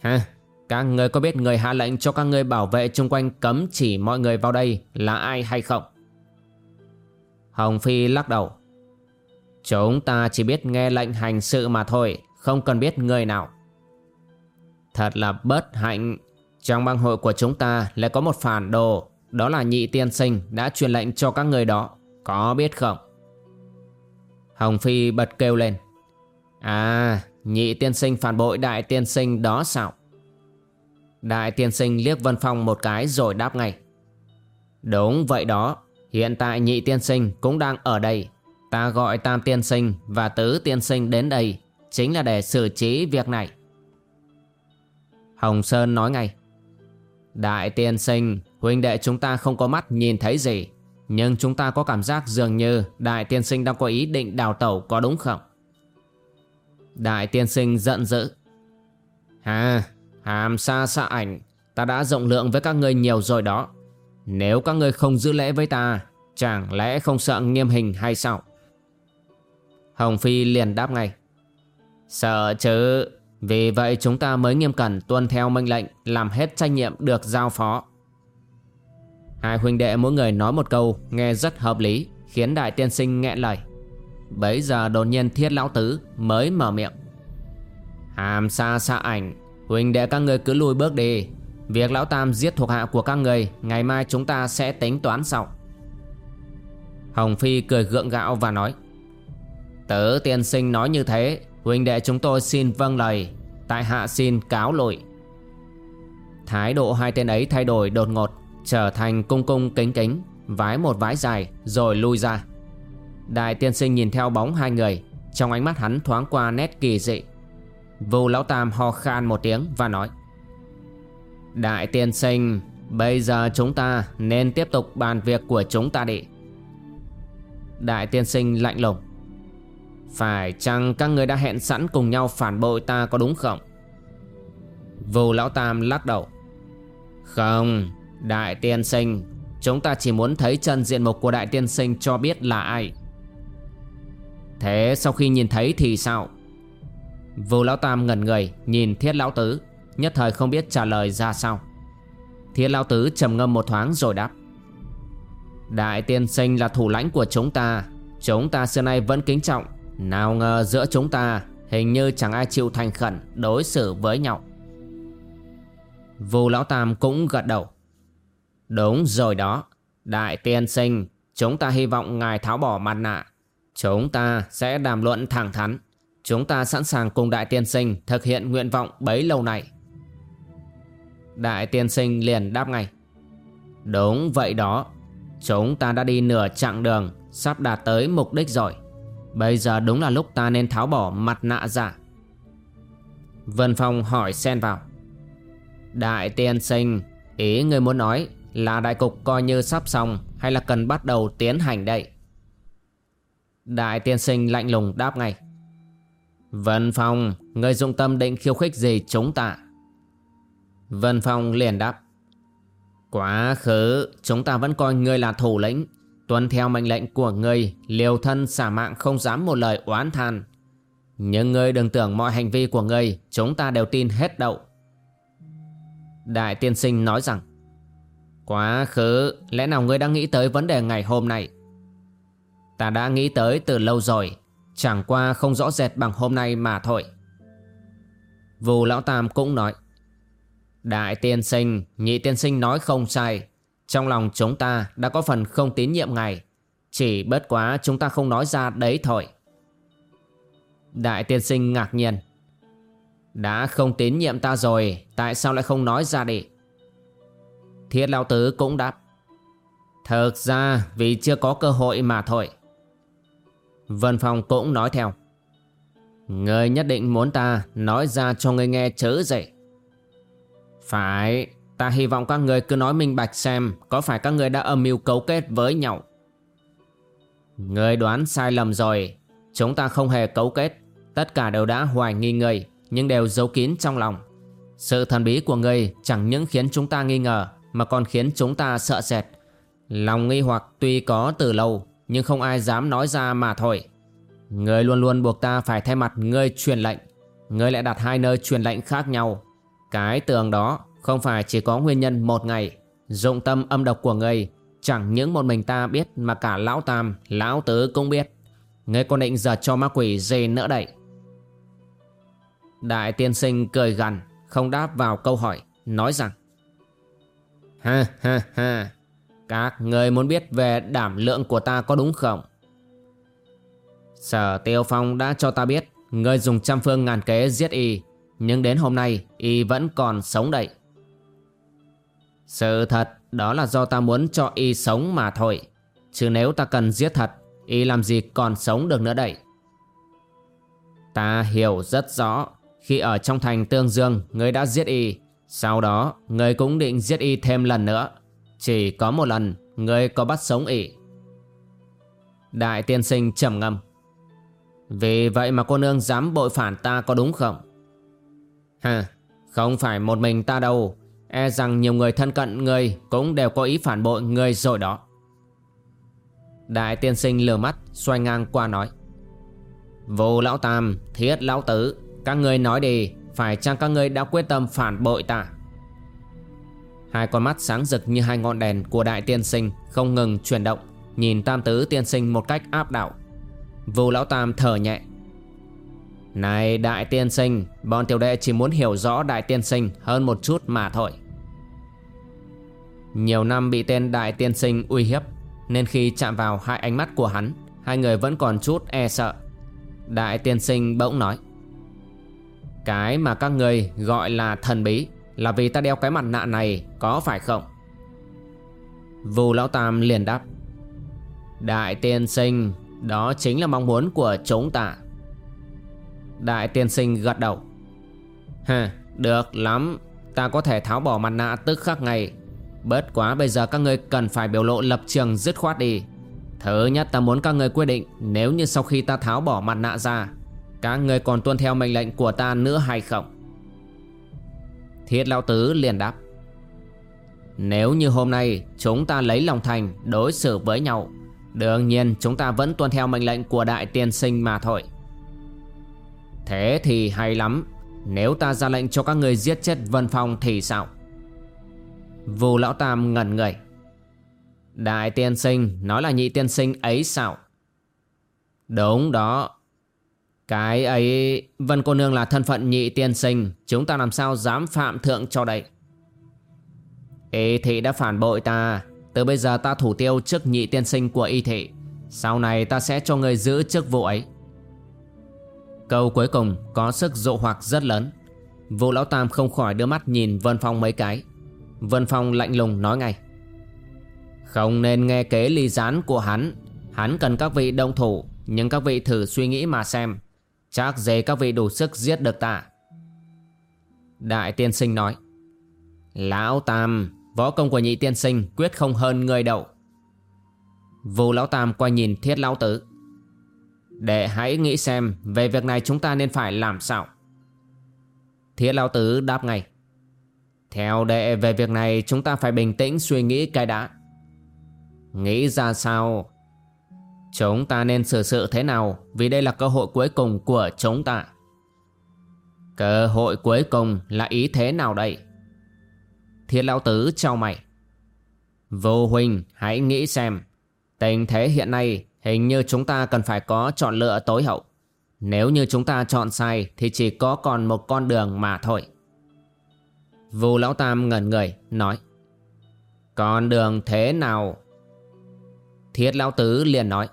Ha Các người có biết người hạ lệnh cho các người bảo vệ chung quanh cấm chỉ mọi người vào đây là ai hay không? Hồng Phi lắc đầu. Chúng ta chỉ biết nghe lệnh hành sự mà thôi, Không cần biết người nào. Thật là bất hạnh. Trong bang hội của chúng ta lại có một phản đồ, Đó là nhị tiên sinh đã truyền lệnh cho các người đó. Có biết không? Hồng Phi bật kêu lên. À nhị tiên sinh phản bội đại tiên sinh đó sao? Đại tiên sinh liếc Vân Phong một cái rồi đáp ngay. Đúng vậy đó, Hiện tại nhị tiên sinh cũng đang ở đây. Ta gọi tam tiên sinh và tứ tiên sinh đến đây Chính là để xử trí việc này. Hồng Sơn nói ngay, Đại tiên sinh, Huynh đệ chúng ta không có mắt nhìn thấy gì, Nhưng chúng ta có cảm giác dường như Đại tiên sinh đang có ý định đào tẩu có đúng không? Đại tiên sinh giận dữ Hà Hàm xa xa ảnh, Ta đã rộng lượng với các ngươi nhiều rồi đó. Nếu các ngươi không giữ lễ với ta, Chẳng lẽ không sợ nghiêm hình hay sao? Hồng Phi liền đáp ngay. Sợ chứ. Vì vậy chúng ta mới nghiêm cẩn tuân theo mệnh lệnh, Làm hết trách nhiệm được giao phó. Hai huynh đệ mỗi người nói một câu, Nghe rất hợp lý, Khiến đại tiên sinh nghẹn lời. Bấy giờ đột nhiên thiết lão tứ Mới mở miệng. Hàm xa xa ảnh, Huynh đệ các người cứ lùi bước đi. Việc lão tam giết thuộc hạ của các người, Ngày mai chúng ta sẽ tính toán sau. Hồng Phi cười gượng gạo và nói. Tớ tiên sinh nói như thế. Huynh đệ chúng tôi xin vâng lời. Tại hạ xin cáo lỗi. Thái độ hai tên ấy thay đổi đột ngột, Trở thành cung cung kính kính, Vái một vái dài, rồi lui ra. Đại tiên sinh nhìn theo bóng hai người, Trong ánh mắt hắn thoáng qua nét kỳ dị. Vù lão tam ho khan một tiếng và nói, Đại tiên sinh, Bây giờ chúng ta nên tiếp tục bàn việc của chúng ta đi. Đại tiên sinh lạnh lùng phải chăng các người đã hẹn sẵn cùng nhau phản bội ta có đúng không? Vù lão tam lắc đầu. Không, Đại tiên sinh, Chúng ta chỉ muốn thấy chân diện mục của đại tiên sinh cho biết là ai. Thế sau khi nhìn thấy thì sao? Vù lão tam ngẩn người, Nhìn thiết lão tứ, Nhất thời không biết trả lời ra sao. Thiết lão tứ trầm ngâm một thoáng rồi đáp. Đại tiên sinh là thủ lãnh của chúng ta Chúng ta xưa nay vẫn kính trọng nào ngờ giữa chúng ta, Hình như chẳng ai chịu thành khẩn Đối xử với nhau. Vu lão tam cũng gật đầu. Đúng rồi đó, Đại tiên sinh, Chúng ta hy vọng ngài tháo bỏ mặt nạ. Chúng ta sẽ đàm luận thẳng thắn. Chúng ta sẵn sàng cùng đại tiên sinh Thực hiện nguyện vọng bấy lâu này. Đại tiên sinh liền đáp ngay. Đúng vậy đó, Chúng ta đã đi nửa chặng đường, Sắp đạt tới mục đích rồi. Bây giờ đúng là lúc ta nên tháo bỏ mặt nạ giả Vân Phong hỏi xen vào. Đại tiên sinh, Ý người muốn nói là đại cục coi như sắp xong Hay là cần bắt đầu tiến hành đây? Đại tiên sinh lạnh lùng đáp ngay. Vân Phong Người dụng tâm định khiêu khích gì chúng ta? Vân Phong liền đáp. Quá khứ, Chúng ta vẫn coi ngươi là thủ lĩnh Tuân theo mệnh lệnh của ngươi Liều thân xả mạng không dám một lời oán than Nhưng ngươi đừng tưởng mọi hành vi của ngươi Chúng ta đều tin hết đậu. Đại tiên sinh nói rằng Quá khứ Lẽ nào ngươi đã nghĩ tới vấn đề ngày hôm nay? Ta đã nghĩ tới từ lâu rồi Chẳng qua không rõ rệt bằng hôm nay mà thôi. Vù Lão Tam cũng nói Đại tiên sinh, nhị tiên sinh nói không sai. Trong lòng chúng ta đã có phần không tín nhiệm ngài. Chỉ bất quá chúng ta không nói ra đấy thôi. Đại tiên sinh ngạc nhiên. Đã không tín nhiệm ta rồi, Tại sao lại không nói ra đi? Thiết Lão Tứ cũng đáp. Thực ra vì chưa có cơ hội mà thôi. Vân Phong cũng nói theo. Người nhất định muốn ta nói ra cho người nghe chớ dậy Phải Ta hy vọng các người cứ nói minh bạch xem Có phải các người đã âm mưu cấu kết với nhau Người đoán sai lầm rồi Chúng ta không hề cấu kết Tất cả đều đã hoài nghi người Nhưng đều giấu kín trong lòng Sự thần bí của người chẳng những khiến chúng ta nghi ngờ, Mà còn khiến chúng ta sợ sệt Lòng nghi hoặc tuy có từ lâu, nhưng không ai dám nói ra mà thôi. người luôn luôn buộc ta phải thay mặt ngươi truyền lệnh. Ngươi lại đặt hai nơi truyền lệnh khác nhau. Cái tường đó không phải chỉ có nguyên nhân một ngày. Dụng tâm âm độc của ngươi chẳng những một mình ta biết mà cả lão tam, lão tứ cũng biết. Ngươi còn định giật cho ma quỷ gì nữa đây? Đại tiên sinh cười gằn, không đáp vào câu hỏi, nói rằng Ha ha ha, Các người muốn biết về đảm lượng của ta có đúng không? Sở Tiêu Phong đã cho ta biết Ngươi dùng trăm phương ngàn kế giết y Nhưng đến hôm nay y vẫn còn sống đậy sự thật, đó là do ta muốn cho y sống mà thôi. Chứ nếu ta cần giết thật, Y làm gì còn sống được nữa đây. Ta hiểu rất rõ, Khi ở trong thành Tương Dương Ngươi đã giết y. Sau đó ngươi cũng định giết y thêm lần nữa. Chỉ có một lần Ngươi có bắt sống y. Đại tiên sinh trầm ngâm. Vì vậy mà cô nương dám bội phản ta có đúng không? Hừ, Không phải một mình ta đâu. E rằng nhiều người thân cận người Cũng đều có ý phản bội người rồi đó. Đại tiên sinh lừa mắt Xoay ngang qua nói. Vô lão tam, thiết lão tứ Các ngươi nói đi Phải chăng các ngươi đã quyết tâm phản bội ta? Hai con mắt sáng rực như hai ngọn đèn của đại tiên sinh Không ngừng chuyển động Nhìn tam tứ tiên sinh một cách áp đảo. Vô lão tam thở nhẹ. Này, đại tiên sinh, Bọn tiểu đệ chỉ muốn hiểu rõ đại tiên sinh Hơn một chút mà thôi. Nhiều năm bị tên đại tiên sinh uy hiếp, Nên khi chạm vào hai ánh mắt của hắn, Hai người vẫn còn chút e sợ. Đại tiên sinh bỗng nói, Cái mà các người gọi là thần bí Là vì ta đeo cái mặt nạ này Có phải không? Vù Lão Tam liền đáp, Đại tiên sinh, Đó chính là mong muốn của chúng ta. Đại tiên sinh gật đầu. Hừ, được lắm. Ta có thể tháo bỏ mặt nạ tức khắc ngay Bớt quá bây giờ các ngươi cần phải biểu lộ lập trường dứt khoát đi. Thứ nhất ta muốn các ngươi quyết định Nếu như sau khi ta tháo bỏ mặt nạ ra Các ngươi còn tuân theo mệnh lệnh của ta nữa hay không? Thiết Lão Tứ liền đáp. Nếu như hôm nay chúng ta lấy lòng thành đối xử với nhau Đương nhiên chúng ta vẫn tuân theo mệnh lệnh của đại tiên sinh mà thôi. Thế thì hay lắm. Nếu ta ra lệnh cho các người giết chết Vân Phong thì sao? Vù Lão Tam ngẩn người. Đại tiên sinh, nói là nhị tiên sinh ấy sao? Đúng đó. Cái ấy, Vân cô nương là thân phận nhị tiên sinh. Chúng ta làm sao dám phạm thượng cho đây? Y thị đã phản bội ta. Từ bây giờ ta thủ tiêu chức nhị tiên sinh của y thị. Sau này ta sẽ cho người giữ chức vụ ấy. Câu cuối cùng có sức dụ hoặc rất lớn. Vũ Lão Tam không khỏi đưa mắt nhìn Vân Phong mấy cái. Vân Phong lạnh lùng nói ngay. Không nên nghe kế ly gián của hắn. Hắn cần các vị Đông thủ, Nhưng các vị thử suy nghĩ mà xem. Chắc dễ các vị đủ sức giết được ta. Đại tiên sinh nói. Lão Tam, Võ công của nhị tiên sinh quyết không hơn người đậu Vù Lão Tam quay nhìn thiết Lão Tử. Để hãy nghĩ xem Về việc này chúng ta nên phải làm sao. Thiết Lão Tứ đáp ngay. Theo đệ về việc này, chúng ta phải bình tĩnh suy nghĩ cái đã. Nghĩ ra sao? Chúng ta nên xử sự thế nào? Vì đây là cơ hội cuối cùng của chúng ta. Cơ hội cuối cùng là ý thế nào đây? Thiết lão tứ trao mày. Vô huynh hãy nghĩ xem. Tình thế hiện nay Hình như chúng ta cần phải có chọn lựa tối hậu. Nếu như chúng ta chọn sai, Thì chỉ có còn một con đường mà thôi. Vô lão tam ngẩn người, nói, Con đường thế nào? Thiết lão tứ liền nói,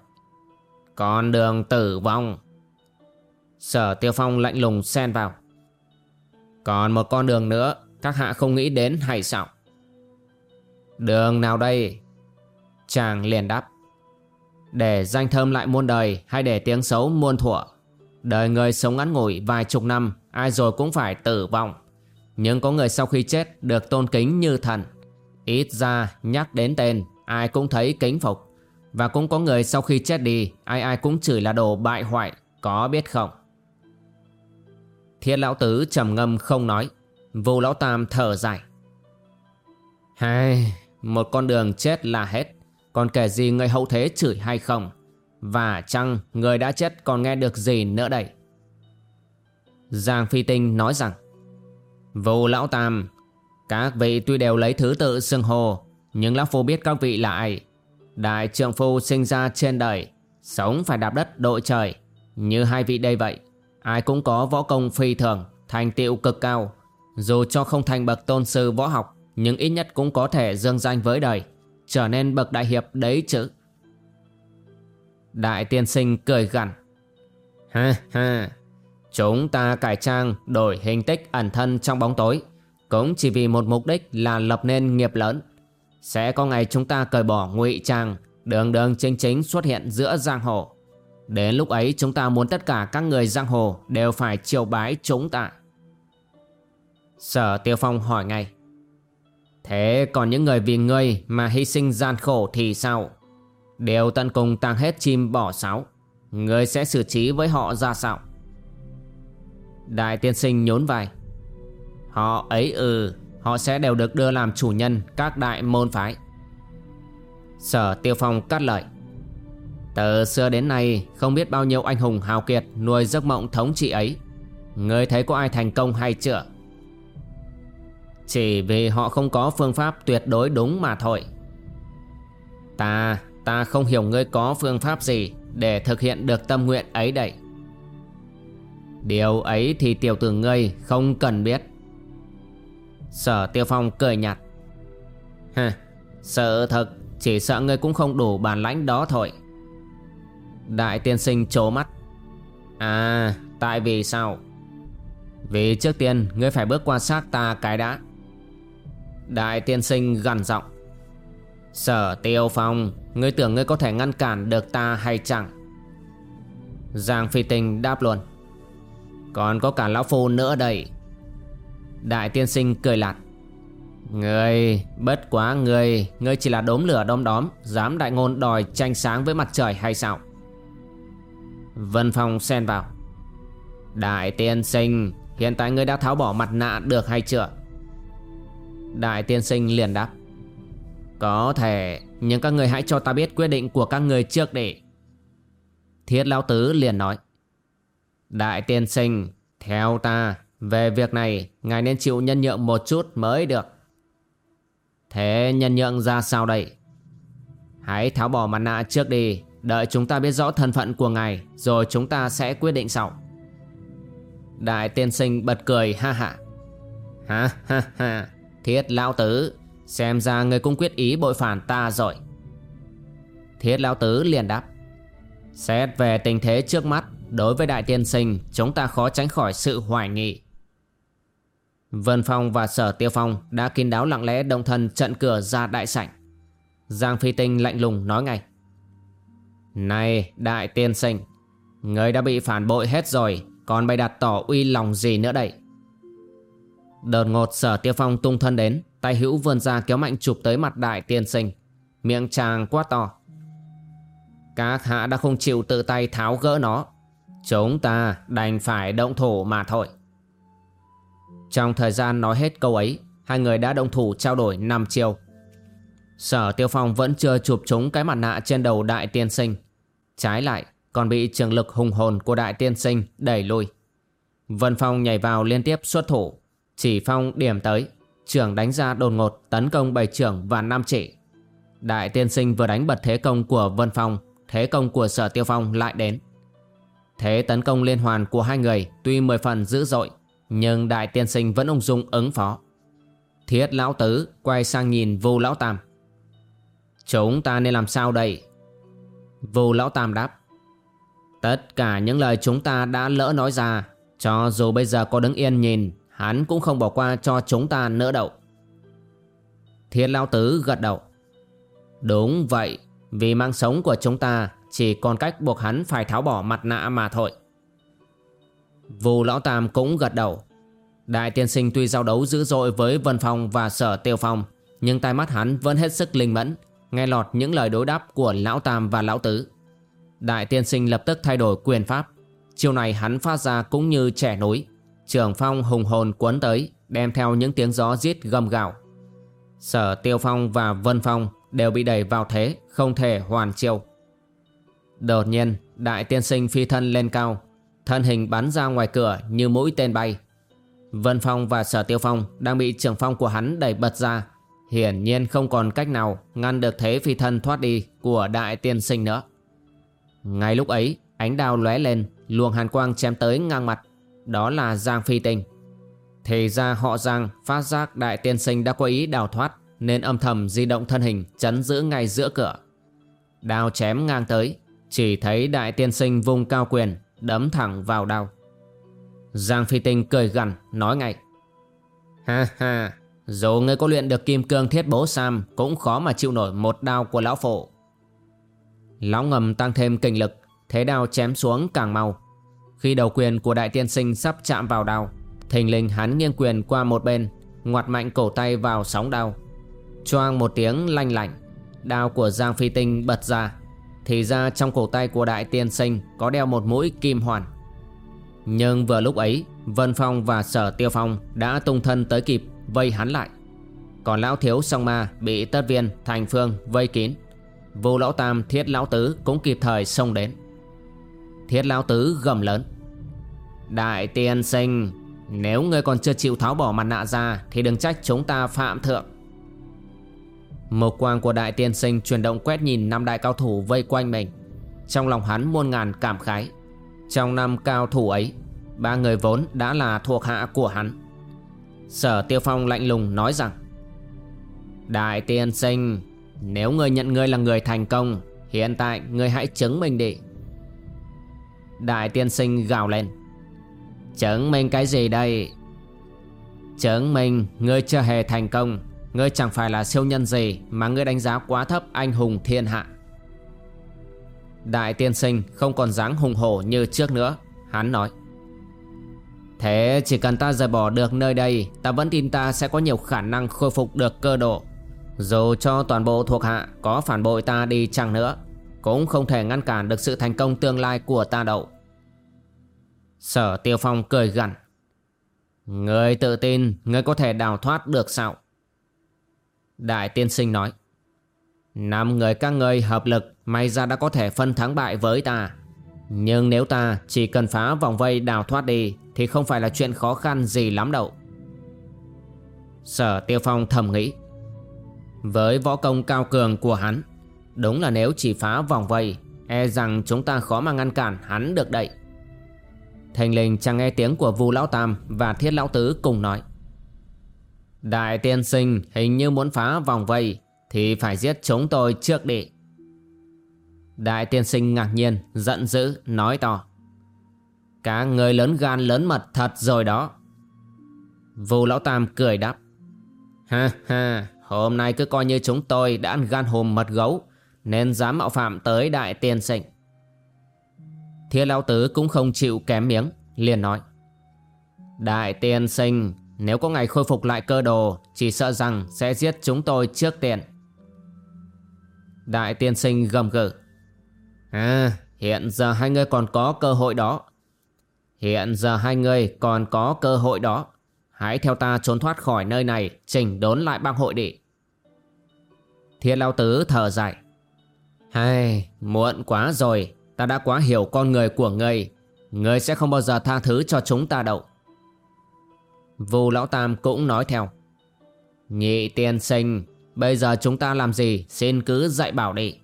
Con đường tử vong. Sở tiêu phong lạnh lùng xen vào, Còn một con đường nữa, Các hạ không nghĩ đến hay sao? Đường nào đây? Chàng liền đáp để danh thơm lại muôn đời Hay để tiếng xấu muôn thuở. Đời người sống ngắn ngủi vài chục năm, Ai rồi cũng phải tử vong. Nhưng có người sau khi chết Được tôn kính như thần. Ít ra nhắc đến tên, Ai cũng thấy kính phục. Và cũng có người sau khi chết đi, Ai ai cũng chửi là đồ bại hoại, Có biết không? Thiết lão tứ trầm ngâm không nói. Vô lão tam thở dài. Hai Một con đường chết là hết. Còn kể gì người hậu thế chửi hay không? Và chăng người đã chết còn nghe được gì nữa đây? Giang Phi Tinh nói rằng, Vô lão tam, Các vị tuy đều lấy thứ tự xưng hồ Nhưng lão phu biết các vị là ai? Đại trượng phu sinh ra trên đời, Sống phải đạp đất đội trời, Như hai vị đây vậy. Ai cũng có võ công phi thường, Thành tựu cực cao. Dù cho không thành bậc tôn sư võ học, Nhưng ít nhất cũng có thể dương danh với đời trở nên bậc đại hiệp đấy chứ. Đại tiên sinh cười gằn. Ha ha. Chúng ta cải trang, đổi hình tích ẩn thân trong bóng tối. Cũng chỉ vì một mục đích là lập nên nghiệp lớn. Sẽ có ngày chúng ta cởi bỏ ngụy trang, Đường đường chính chính xuất hiện giữa giang hồ. Đến lúc ấy chúng ta muốn tất cả các người giang hồ Đều phải triều bái chúng ta. Sở Tiêu Phong hỏi ngay. Thế còn những người vì ngươi mà hy sinh gian khổ thì sao? Đều tận cùng tăng hết chim bỏ sáo. Ngươi sẽ xử trí với họ ra sao? Đại tiên sinh nhốn vai. Họ ấy ừ Họ sẽ đều được đưa làm chủ nhân các đại môn phái. Sở Tiêu Phong cắt lời. Từ xưa đến nay, Không biết bao nhiêu anh hùng hào kiệt Nuôi giấc mộng thống trị ấy. Ngươi thấy có ai thành công hay chưa? Chỉ vì họ không có phương pháp tuyệt đối đúng mà thôi. Ta Ta không hiểu ngươi có phương pháp gì Để thực hiện được tâm nguyện ấy đây. Điều ấy thì tiểu tử ngươi không cần biết. Sở Tiêu Phong cười nhạt. Hừ, sợ thật Chỉ sợ ngươi cũng không đủ bản lãnh đó thôi. Đại tiên sinh trố mắt. À tại vì sao? Vì trước tiên ngươi phải bước qua sát ta cái đã. Đại tiên sinh gằn giọng. Sở Tiêu Phong Ngươi tưởng ngươi có thể ngăn cản được ta hay chẳng? Giang Phi Tinh đáp luôn. Còn có cả Lão Phu nữa đây. Đại tiên sinh cười lạt. Ngươi, bất quá ngươi Ngươi chỉ là đốm lửa đom đóm Dám đại ngôn đòi tranh sáng với mặt trời hay sao? Vân Phong xen vào. Đại tiên sinh Hiện tại ngươi đã tháo bỏ mặt nạ được hay chưa? Đại tiên sinh liền đáp Có thể Nhưng các người hãy cho ta biết quyết định của các người trước để Thiết Lão Tứ liền nói Đại tiên sinh Theo ta về việc này, ngài nên chịu nhân nhượng một chút mới được. Thế nhân nhượng ra sao đây? Hãy tháo bỏ mặt nạ trước đi, đợi chúng ta biết rõ thân phận của ngài, rồi chúng ta sẽ quyết định sau. Đại tiên sinh bật cười ha ha. Ha ha ha, thiết lão tứ, xem ra người cũng quyết ý bội phản ta rồi. Thiết lão tứ liền đáp. Xét về tình thế trước mắt, đối với đại tiên sinh, chúng ta khó tránh khỏi sự hoài nghi. Vân Phong và Sở Tiêu Phong đã kín đáo lặng lẽ đồng thân trận cửa ra đại sảnh. Giang Phi Tinh lạnh lùng nói ngay. Này đại tiên sinh, người đã bị phản bội hết rồi, còn bày đặt tỏ uy lòng gì nữa đây? Đợt ngột Sở Tiêu Phong tung thân đến, tay hữu vươn ra kéo mạnh chụp tới mặt đại tiên sinh. Miệng chàng quá to. Các hạ đã không chịu tự tay tháo gỡ nó. Chúng ta đành phải động thủ mà thôi. Trong thời gian nói hết câu ấy Hai người đã động thủ trao đổi 5 chiêu Sở Tiêu Phong vẫn chưa chụp trúng cái mặt nạ trên đầu đại tiên sinh Trái lại còn bị trường lực hùng hồn của đại tiên sinh đẩy lui Vân Phong nhảy vào liên tiếp xuất thủ chỉ Phong điểm tới, Trưởng đánh ra đồn ngột, tấn công bảy trưởng và nam chỉ. Đại tiên sinh vừa đánh bật thế công của Vân Phong, Thế công của sở tiêu phong lại đến. Thế tấn công liên hoàn của hai người tuy mười phần dữ dội, nhưng đại tiên sinh vẫn ung dung ứng phó. Thiết lão tứ quay sang nhìn vô lão tam. Chúng ta nên làm sao đây? Vô lão tam đáp. Tất cả những lời chúng ta đã lỡ nói ra, Cho dù bây giờ có đứng yên nhìn Hắn cũng không bỏ qua cho chúng ta nữa đâu thiên lao tứ gật đầu. Đúng vậy, Vì mạng sống của chúng ta, Chỉ còn cách buộc hắn phải tháo bỏ mặt nạ mà thôi. Vù Lão Tam cũng gật đầu. Đại tiên sinh tuy giao đấu dữ dội với Vân Phong và Sở Tiêu Phong, Nhưng tai mắt hắn vẫn hết sức linh mẫn, Nghe lọt những lời đối đáp của Lão Tam và Lão Tứ. Đại tiên sinh lập tức thay đổi quyền pháp. Chiều này hắn phát ra cũng như trẻ núi. Trường phong hùng hồn cuốn tới, Đem theo những tiếng gió giết gầm gào. Sở Tiêu Phong và Vân Phong Đều bị đẩy vào thế Không thể hoàn chiêu. Đột nhiên, Đại tiên sinh phi thân lên cao, Thân hình bắn ra ngoài cửa như mũi tên bay. Vân Phong và Sở Tiêu Phong đang bị trường phong của hắn đẩy bật ra, Hiển nhiên không còn cách nào ngăn được thế phi thân thoát đi của đại tiên sinh nữa. Ngay lúc ấy, ánh đao lóe lên, luồng hàn quang chém tới ngang mặt. Đó là Giang Phi Tinh Thì ra họ Giang phát giác đại tiên sinh đã có ý đào thoát nên âm thầm di động thân hình chắn giữ ngay giữa cửa. Đao chém ngang tới, chỉ thấy đại tiên sinh vung cao quyền, đấm thẳng vào đao. Giang Phi Tinh cười gằn, nói ngay. Ha ha, dù ngươi có luyện được kim cương thiết bố Sam cũng khó mà chịu nổi một đao của lão phổ. Lão ngầm tăng thêm kinh lực, thế đao chém xuống càng mau. Khi đầu quyền của đại tiên sinh sắp chạm vào đao, thình lình hắn nghiêng quyền qua một bên, ngoặt mạnh cổ tay vào sóng đao. Choang một tiếng lanh lạnh, đao của Giang Phi Tinh bật ra. Thì ra trong cổ tay của đại tiên sinh có đeo một mũi kim hoàn. Nhưng vừa lúc ấy, Vân Phong và Sở Tiêu Phong đã tung thân tới kịp vây hắn lại. Còn lão thiếu song ma bị tất viên thành phương vây kín. Vô lão tam thiết lão tứ cũng kịp thời xông đến. Thiết lão tứ gầm lớn. Đại tiên sinh, nếu ngươi còn chưa chịu tháo bỏ mặt nạ ra thì đừng trách chúng ta phạm thượng. Mộc quang của đại tiên sinh chuyển động quét nhìn năm đại cao thủ vây quanh mình. Trong lòng hắn muôn ngàn cảm khái. Trong năm cao thủ ấy, ba người vốn đã là thuộc hạ của hắn. Sở Tiêu Phong lạnh lùng nói rằng Đại tiên sinh Nếu ngươi nhận ngươi là người thành công Hiện tại ngươi hãy chứng minh đi Đại tiên sinh gào lên Chứng minh cái gì đây? Chứng minh, ngươi chưa hề thành công. Ngươi chẳng phải là siêu nhân gì Mà ngươi đánh giá quá thấp anh hùng thiên hạ. Đại tiên sinh, không còn dáng hùng hổ như trước nữa, Hắn nói. Thế chỉ cần ta rời bỏ được nơi đây, Ta vẫn tin ta sẽ có nhiều khả năng khôi phục được cơ độ. Dù cho toàn bộ thuộc hạ có phản bội ta đi chăng nữa, Cũng không thể ngăn cản được sự thành công tương lai của ta đâu. Sở Tiêu Phong cười gằn. Người tự tin, Người có thể đào thoát được sao? Đại tiên sinh nói. Năm người các ngươi hợp lực, May ra đã có thể phân thắng bại với ta. Nhưng nếu ta chỉ cần phá vòng vây đào thoát đi, Thì không phải là chuyện khó khăn gì lắm đâu. Sở Tiêu Phong thầm nghĩ. Với võ công cao cường của hắn, Đúng là nếu chỉ phá vòng vây E rằng chúng ta khó mà ngăn cản hắn được đậy Thành linh chẳng nghe tiếng của Vu Lão Tam và Thiết Lão Tứ cùng nói Đại tiên sinh hình như muốn phá vòng vây Thì phải giết chúng tôi trước đi Đại tiên sinh ngạc nhiên, giận dữ, nói to. "Cá người lớn gan lớn mật thật rồi đó. Vu lão tam cười đáp. Ha ha, hôm nay cứ coi như chúng tôi đã ăn gan hùm mật gấu, nên dám mạo phạm tới đại tiên sinh. Thiết lão tứ cũng không chịu kém miếng, liền nói. Đại tiên sinh, nếu có ngày khôi phục lại cơ đồ, chỉ sợ rằng sẽ giết chúng tôi trước tiên. Đại tiên sinh gầm gừ. À, hiện giờ hai người còn có cơ hội đó. Hiện giờ hai người còn có cơ hội đó. Hãy theo ta trốn thoát khỏi nơi này, chỉnh đốn lại bang hội đi. Thiên Lao Tứ thở dài. Hay, muộn quá rồi, ta đã quá hiểu con người của ngươi. Ngươi sẽ không bao giờ tha thứ cho chúng ta đâu. Vu Lão Tam cũng nói theo. Nhị tiên sinh, bây giờ chúng ta làm gì xin cứ dạy bảo đi.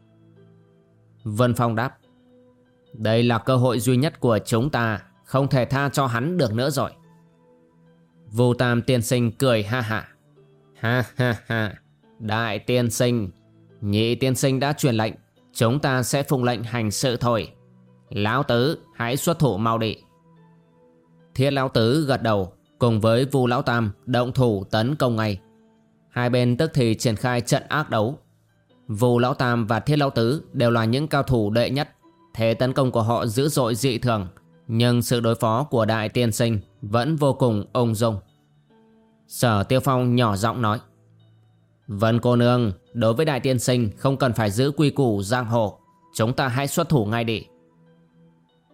Vân Phong đáp Đây là cơ hội duy nhất của chúng ta Không thể tha cho hắn được nữa rồi Vu Tam tiên sinh cười ha ha Ha ha ha Đại tiên sinh Nhị tiên sinh đã truyền lệnh Chúng ta sẽ phụng lệnh hành sự thôi Lão Tứ hãy xuất thủ mau đi Thiết Lão Tứ gật đầu Cùng với Vu Lão Tam động thủ tấn công ngay Hai bên tức thì triển khai trận ác đấu Vu Lão Tam và Thiết Lão Tứ đều là những cao thủ đệ nhất. Thế tấn công của họ dữ dội dị thường, nhưng sự đối phó của Đại Tiên Sinh vẫn vô cùng ung dung. Sở Tiêu Phong nhỏ giọng nói. Vân cô nương, đối với Đại Tiên Sinh không cần phải giữ quy củ giang hồ. Chúng ta hãy xuất thủ ngay đi.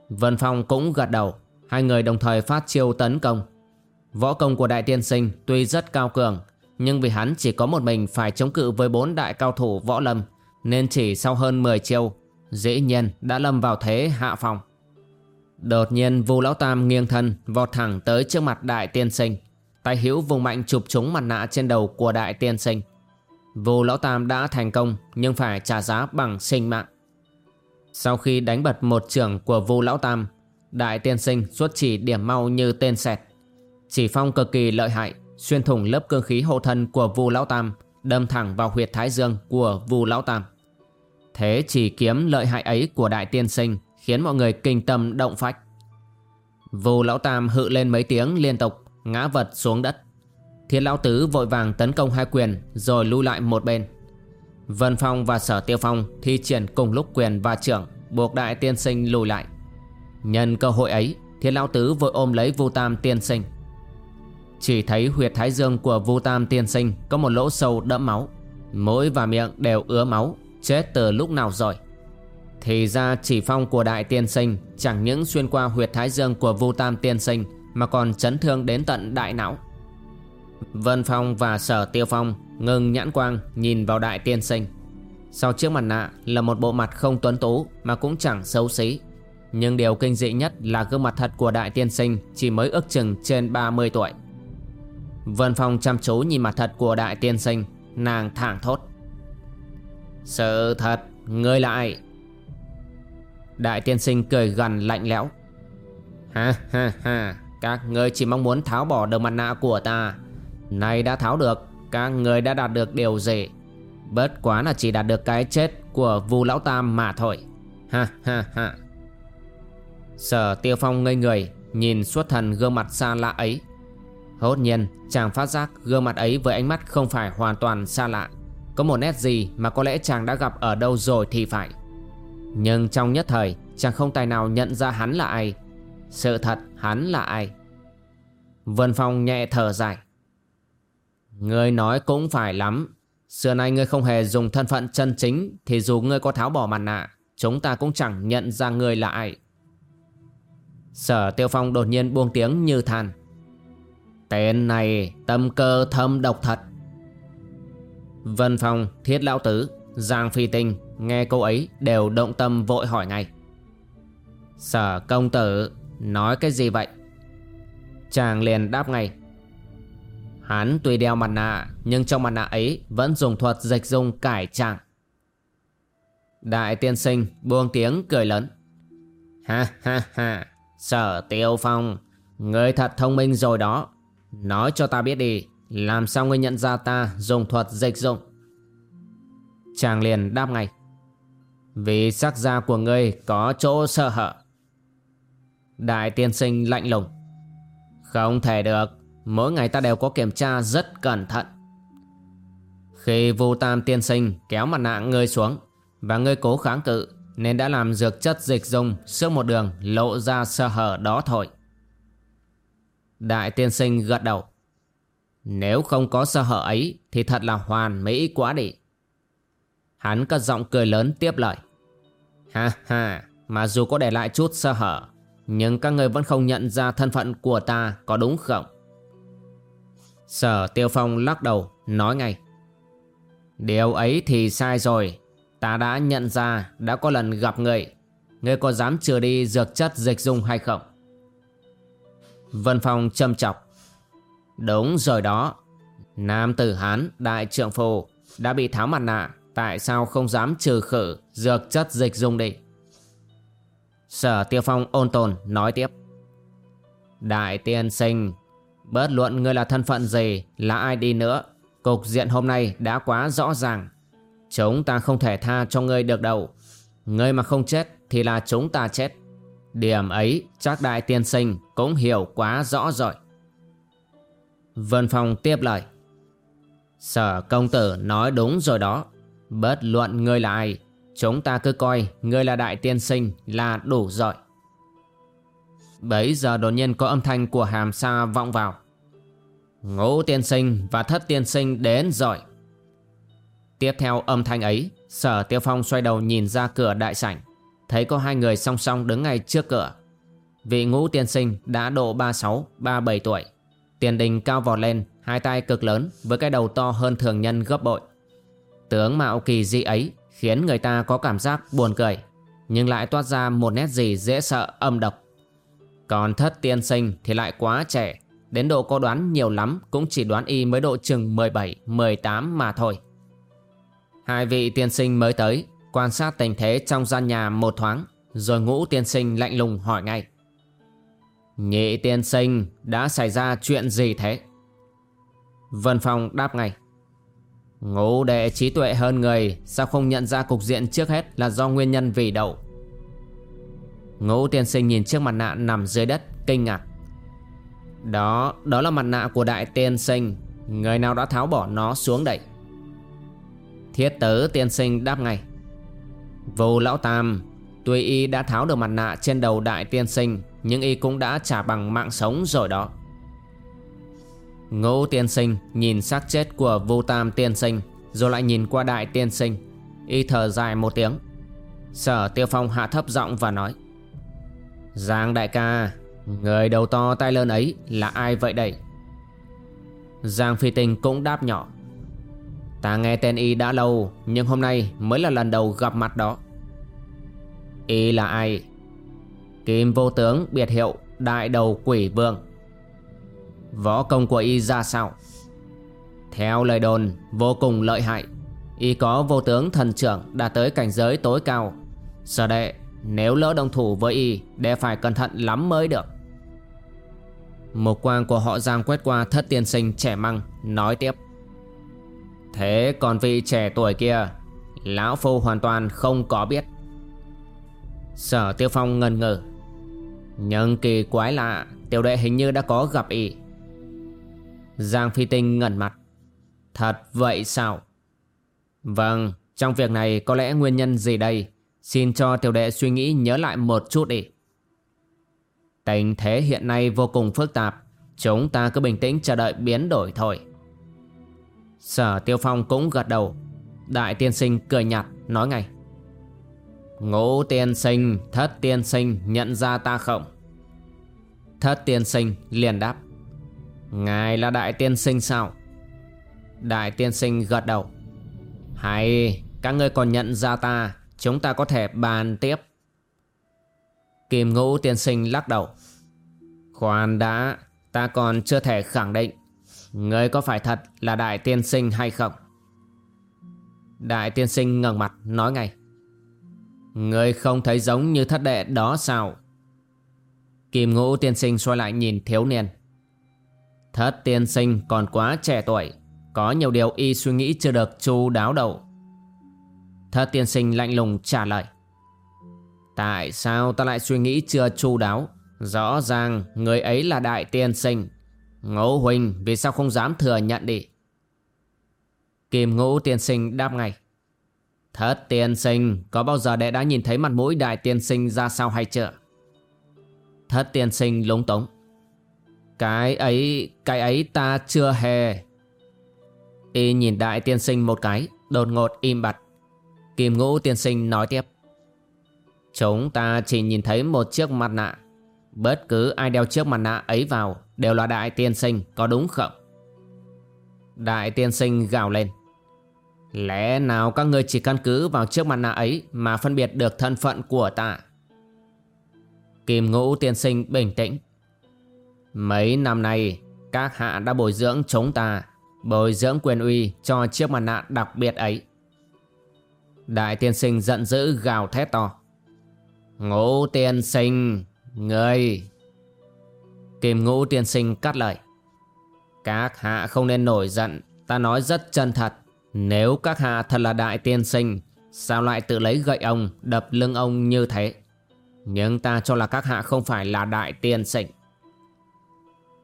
Vân Phong cũng gật đầu, hai người đồng thời phát chiêu tấn công. Võ công của Đại Tiên Sinh tuy rất cao cường, nhưng vì hắn chỉ có một mình phải chống cự với bốn đại cao thủ võ lâm Nên chỉ sau hơn 10 chiêu Dĩ nhiên đã lâm vào thế hạ phòng Đột nhiên Vu Lão Tam nghiêng thân vọt thẳng tới trước mặt đại tiên sinh Tay hữu vùng mạnh chụp trúng mặt nạ trên đầu của đại tiên sinh Vô Lão Tam đã thành công nhưng phải trả giá bằng sinh mạng Sau khi đánh bật một trưởng của Vô Lão Tam Đại tiên sinh xuất chỉ điểm mau như tên sẹt Chỉ phong cực kỳ lợi hại xuyên thủng lớp cương khí hộ thân của Vu Lão Tam, đâm thẳng vào huyệt thái dương của Vu Lão Tam. Thế chỉ kiếm lợi hại ấy của đại tiên sinh khiến mọi người kinh tâm động phách. Vu Lão Tam hự lên mấy tiếng liên tục, ngã vật xuống đất. Thiết Lão Tứ vội vàng tấn công hai quyền rồi lui lại một bên. Vân Phong và Sở Tiêu Phong thi triển cùng lúc quyền và trưởng buộc đại tiên sinh lùi lại. Nhân cơ hội ấy, Thiên Lão Tứ vội ôm lấy Vu Tam tiên sinh. Chỉ thấy huyệt thái dương của Vu Tam tiên sinh có một lỗ sâu đẫm máu. Mũi và miệng đều ứa máu, chết từ lúc nào rồi. Thì ra chỉ phong của đại tiên sinh chẳng những xuyên qua huyệt thái dương của Vu Tam tiên sinh mà còn chấn thương đến tận đại não. Vân Phong và Sở Tiêu Phong ngừng nhãn quang nhìn vào đại tiên sinh. Sau chiếc mặt nạ là một bộ mặt không tuấn tú mà cũng chẳng xấu xí. Nhưng điều kinh dị nhất là gương mặt thật của đại tiên sinh chỉ mới ước chừng trên 30 tuổi. Vân Phong chăm chú nhìn mặt thật của đại tiên sinh, nàng thẳng thốt. Sự thật, ngươi lại. Đại tiên sinh cười gần lạnh lẽo. Ha ha ha, các ngươi chỉ mong muốn tháo bỏ được mặt nạ của ta. Nay đã tháo được, các người đã đạt được điều gì? Bất quá là chỉ đạt được cái chết của Vu Lão Tam mà thôi. Ha ha ha. Sở Tiêu Phong ngây người, nhìn suốt thần gương mặt xa lạ ấy. Hốt nhiên, chàng phát giác gương mặt ấy với ánh mắt không phải hoàn toàn xa lạ. Có một nét gì mà có lẽ chàng đã gặp ở đâu rồi thì phải. Nhưng trong nhất thời, chàng không tài nào nhận ra hắn là ai. Sự thật, hắn là ai? Vân Phong nhẹ thở dài. Ngươi nói cũng phải lắm. Xưa nay ngươi không hề dùng thân phận chân chính thì dù ngươi có tháo bỏ mặt nạ, chúng ta cũng chẳng nhận ra ngươi là ai. Sở Tiêu Phong đột nhiên buông tiếng như than. Tên này tâm cơ thâm độc thật. Vân Phong, Thiết Lão Tứ, Giang Phi Tinh nghe câu ấy đều động tâm vội hỏi ngay. Sở công tử nói cái gì vậy? Chàng liền đáp ngay. Hắn tuy đeo mặt nạ nhưng trong mặt nạ ấy vẫn dùng thuật dịch dung cải trang. Đại tiên sinh buông tiếng cười lớn. Ha ha ha, sở tiêu phong, người thật thông minh rồi đó. Nói cho ta biết đi, làm sao ngươi nhận ra ta dùng thuật dịch dụng? Chàng liền đáp ngay. Vì sắc da của ngươi có chỗ sợ hở. Đại tiên sinh lạnh lùng. Không thể được, Mỗi ngày ta đều có kiểm tra rất cẩn thận. Khi vô tam tiên sinh kéo mặt nạ ngươi xuống Và ngươi cố kháng cự, Nên đã làm dược chất dịch dung Xước một đường lộ ra sơ hở đó thôi. Đại tiên sinh gật đầu. Nếu không có sơ hở ấy, Thì thật là hoàn mỹ quá đi. Hắn cất giọng cười lớn tiếp lời. Ha ha, Mà dù có để lại chút sơ hở, Nhưng các người vẫn không nhận ra thân phận của ta Có đúng không? Sở Tiêu Phong lắc đầu, nói ngay. Điều ấy thì sai rồi. Ta đã nhận ra đã có lần gặp người. Ngươi có dám trừ đi dược chất dịch dung hay không? Vân Phong châm chọc. Đúng rồi đó. Nam tử Hán, đại trượng phù Đã bị tháo mặt nạ. Tại sao không dám trừ khử Dược chất dịch dung đi? Sở Tiêu Phong ôn tồn, nói tiếp. Đại tiên sinh Bất luận ngươi là thân phận gì, Là ai đi nữa, Cục diện hôm nay đã quá rõ ràng. Chúng ta không thể tha cho ngươi được đâu. Ngươi mà không chết Thì là chúng ta chết. Điểm ấy, chắc đại tiên sinh Cũng hiểu quá rõ rồi. Vân Phong tiếp lời. Sở công tử nói đúng rồi đó. Bất luận ngươi là ai, Chúng ta cứ coi ngươi là đại tiên sinh Là đủ rồi. Bấy giờ đột nhiên có âm thanh của hàm xa vọng vào. Ngũ tiên sinh và thất tiên sinh đến rồi. Tiếp theo âm thanh ấy, Sở Tiêu Phong xoay đầu nhìn ra cửa đại sảnh. Thấy có hai người song song đứng ngay trước cửa. Vị ngũ tiên sinh đã độ 36-37 tuổi. Tiền đình cao vọt lên, Hai tay cực lớn với cái đầu to hơn thường nhân gấp bội. Tướng mạo kỳ dị ấy Khiến người ta có cảm giác buồn cười, Nhưng lại toát ra một nét gì dễ sợ, âm độc còn thất tiên sinh thì lại quá trẻ. Đến độ có đoán nhiều lắm Cũng chỉ đoán y mới độ chừng 17, 18 mà thôi. Hai vị tiên sinh mới tới Quan sát tình thế trong gian nhà một thoáng Rồi ngũ tiên sinh lạnh lùng hỏi ngay. Nhị tiên sinh đã xảy ra chuyện gì thế? Vân Phong đáp ngay. Ngũ đệ trí tuệ hơn người Sao không nhận ra cục diện trước hết Là do nguyên nhân vì đậu? Ngũ tiên sinh nhìn chiếc mặt nạ nằm dưới đất Kinh ngạc. Đó, đó là mặt nạ của đại tiên sinh. Người nào đã tháo bỏ nó xuống đậy Thiết tứ tiên sinh đáp ngay. Vô lão tam Tuy y đã tháo được mặt nạ trên đầu đại tiên sinh Nhưng y cũng đã trả bằng mạng sống rồi đó. Ngũ tiên sinh nhìn xác chết của vô tam tiên sinh Rồi lại nhìn qua đại tiên sinh. Y thở dài một tiếng. Sở tiêu phong hạ thấp giọng và nói Giang đại ca, Người đầu to tay lớn ấy là ai vậy đây? Giang phi tình cũng đáp nhỏ. Ta nghe tên y đã lâu, Nhưng hôm nay mới là lần đầu gặp mặt đó. Y là ai? Kim vô tướng biệt hiệu Đại đầu quỷ vương. Võ công của y ra sao? Theo lời đồn, Vô cùng lợi hại. Y có vô tướng thần trưởng Đã tới cảnh giới tối cao. Sở đệ nếu lỡ đồng thủ với y Để phải cẩn thận lắm mới được. Một quang của họ Giang quét qua thất tiên sinh trẻ măng, Nói tiếp. Thế còn vị trẻ tuổi kia, Lão Phu hoàn toàn không có biết. Sở Tiêu Phong ngần ngừ. Nhưng kỳ quái lạ Tiểu đệ hình như đã có gặp y. Giang Phi Tinh ngẩn mặt. Thật vậy sao? Vâng Trong việc này có lẽ nguyên nhân gì đây? Xin cho tiểu đệ suy nghĩ nhớ lại một chút đi. Tình thế hiện nay vô cùng phức tạp. Chúng ta cứ bình tĩnh chờ đợi biến đổi thôi. Sở Tiêu Phong cũng gật đầu. Đại tiên sinh cười nhạt nói ngay. Ngũ tiên sinh, thất tiên sinh nhận ra ta không? Thất tiên sinh liền đáp. Ngài là đại tiên sinh sao? Đại tiên sinh gật đầu. Hay các ngươi còn nhận ra ta Chúng ta có thể bàn tiếp. Kim ngũ tiên sinh lắc đầu. Khoan đã, Ta còn chưa thể khẳng định Người có phải thật là đại tiên sinh hay không. Đại tiên sinh ngẩng mặt, nói ngay. Người không thấy giống như thất đệ đó sao? Kim ngũ tiên sinh xoay lại nhìn thiếu niên. Thất tiên sinh còn quá trẻ tuổi, Có nhiều điều y suy nghĩ chưa được chu đáo đầu Thất tiên sinh lạnh lùng trả lời. Tại sao ta lại suy nghĩ chưa chu đáo? Rõ ràng người ấy là đại tiên sinh. Ngũ huynh vì sao không dám thừa nhận đi? Kim ngũ tiên sinh đáp ngay. Thất tiên sinh, Có bao giờ đệ đã nhìn thấy mặt mũi đại tiên sinh ra sao hay chưa? Thất tiên sinh lúng túng. Cái ấy Cái ấy ta chưa hề. Y nhìn đại tiên sinh một cái, Đột ngột im bặt. Kim ngũ tiên sinh nói tiếp. Chúng ta chỉ nhìn thấy một chiếc mặt nạ. Bất cứ ai đeo chiếc mặt nạ ấy vào Đều là đại tiên sinh, có đúng không? Đại tiên sinh gào lên. Lẽ nào các ngươi chỉ căn cứ vào chiếc mặt nạ ấy Mà phân biệt được thân phận của ta? Kim ngũ tiên sinh bình tĩnh. Mấy năm nay, Các hạ đã bồi dưỡng chúng ta, Bồi dưỡng quyền uy cho chiếc mặt nạ đặc biệt ấy. Đại tiên sinh giận dữ gào thét to. Ngũ tiên sinh Người Kim ngũ tiên sinh cắt lời. Các hạ không nên nổi giận, Ta nói rất chân thật. Nếu các hạ thật là đại tiên sinh, Sao lại tự lấy gậy ông, Đập lưng ông như thế? Nhưng ta cho là các hạ không phải là đại tiên sinh.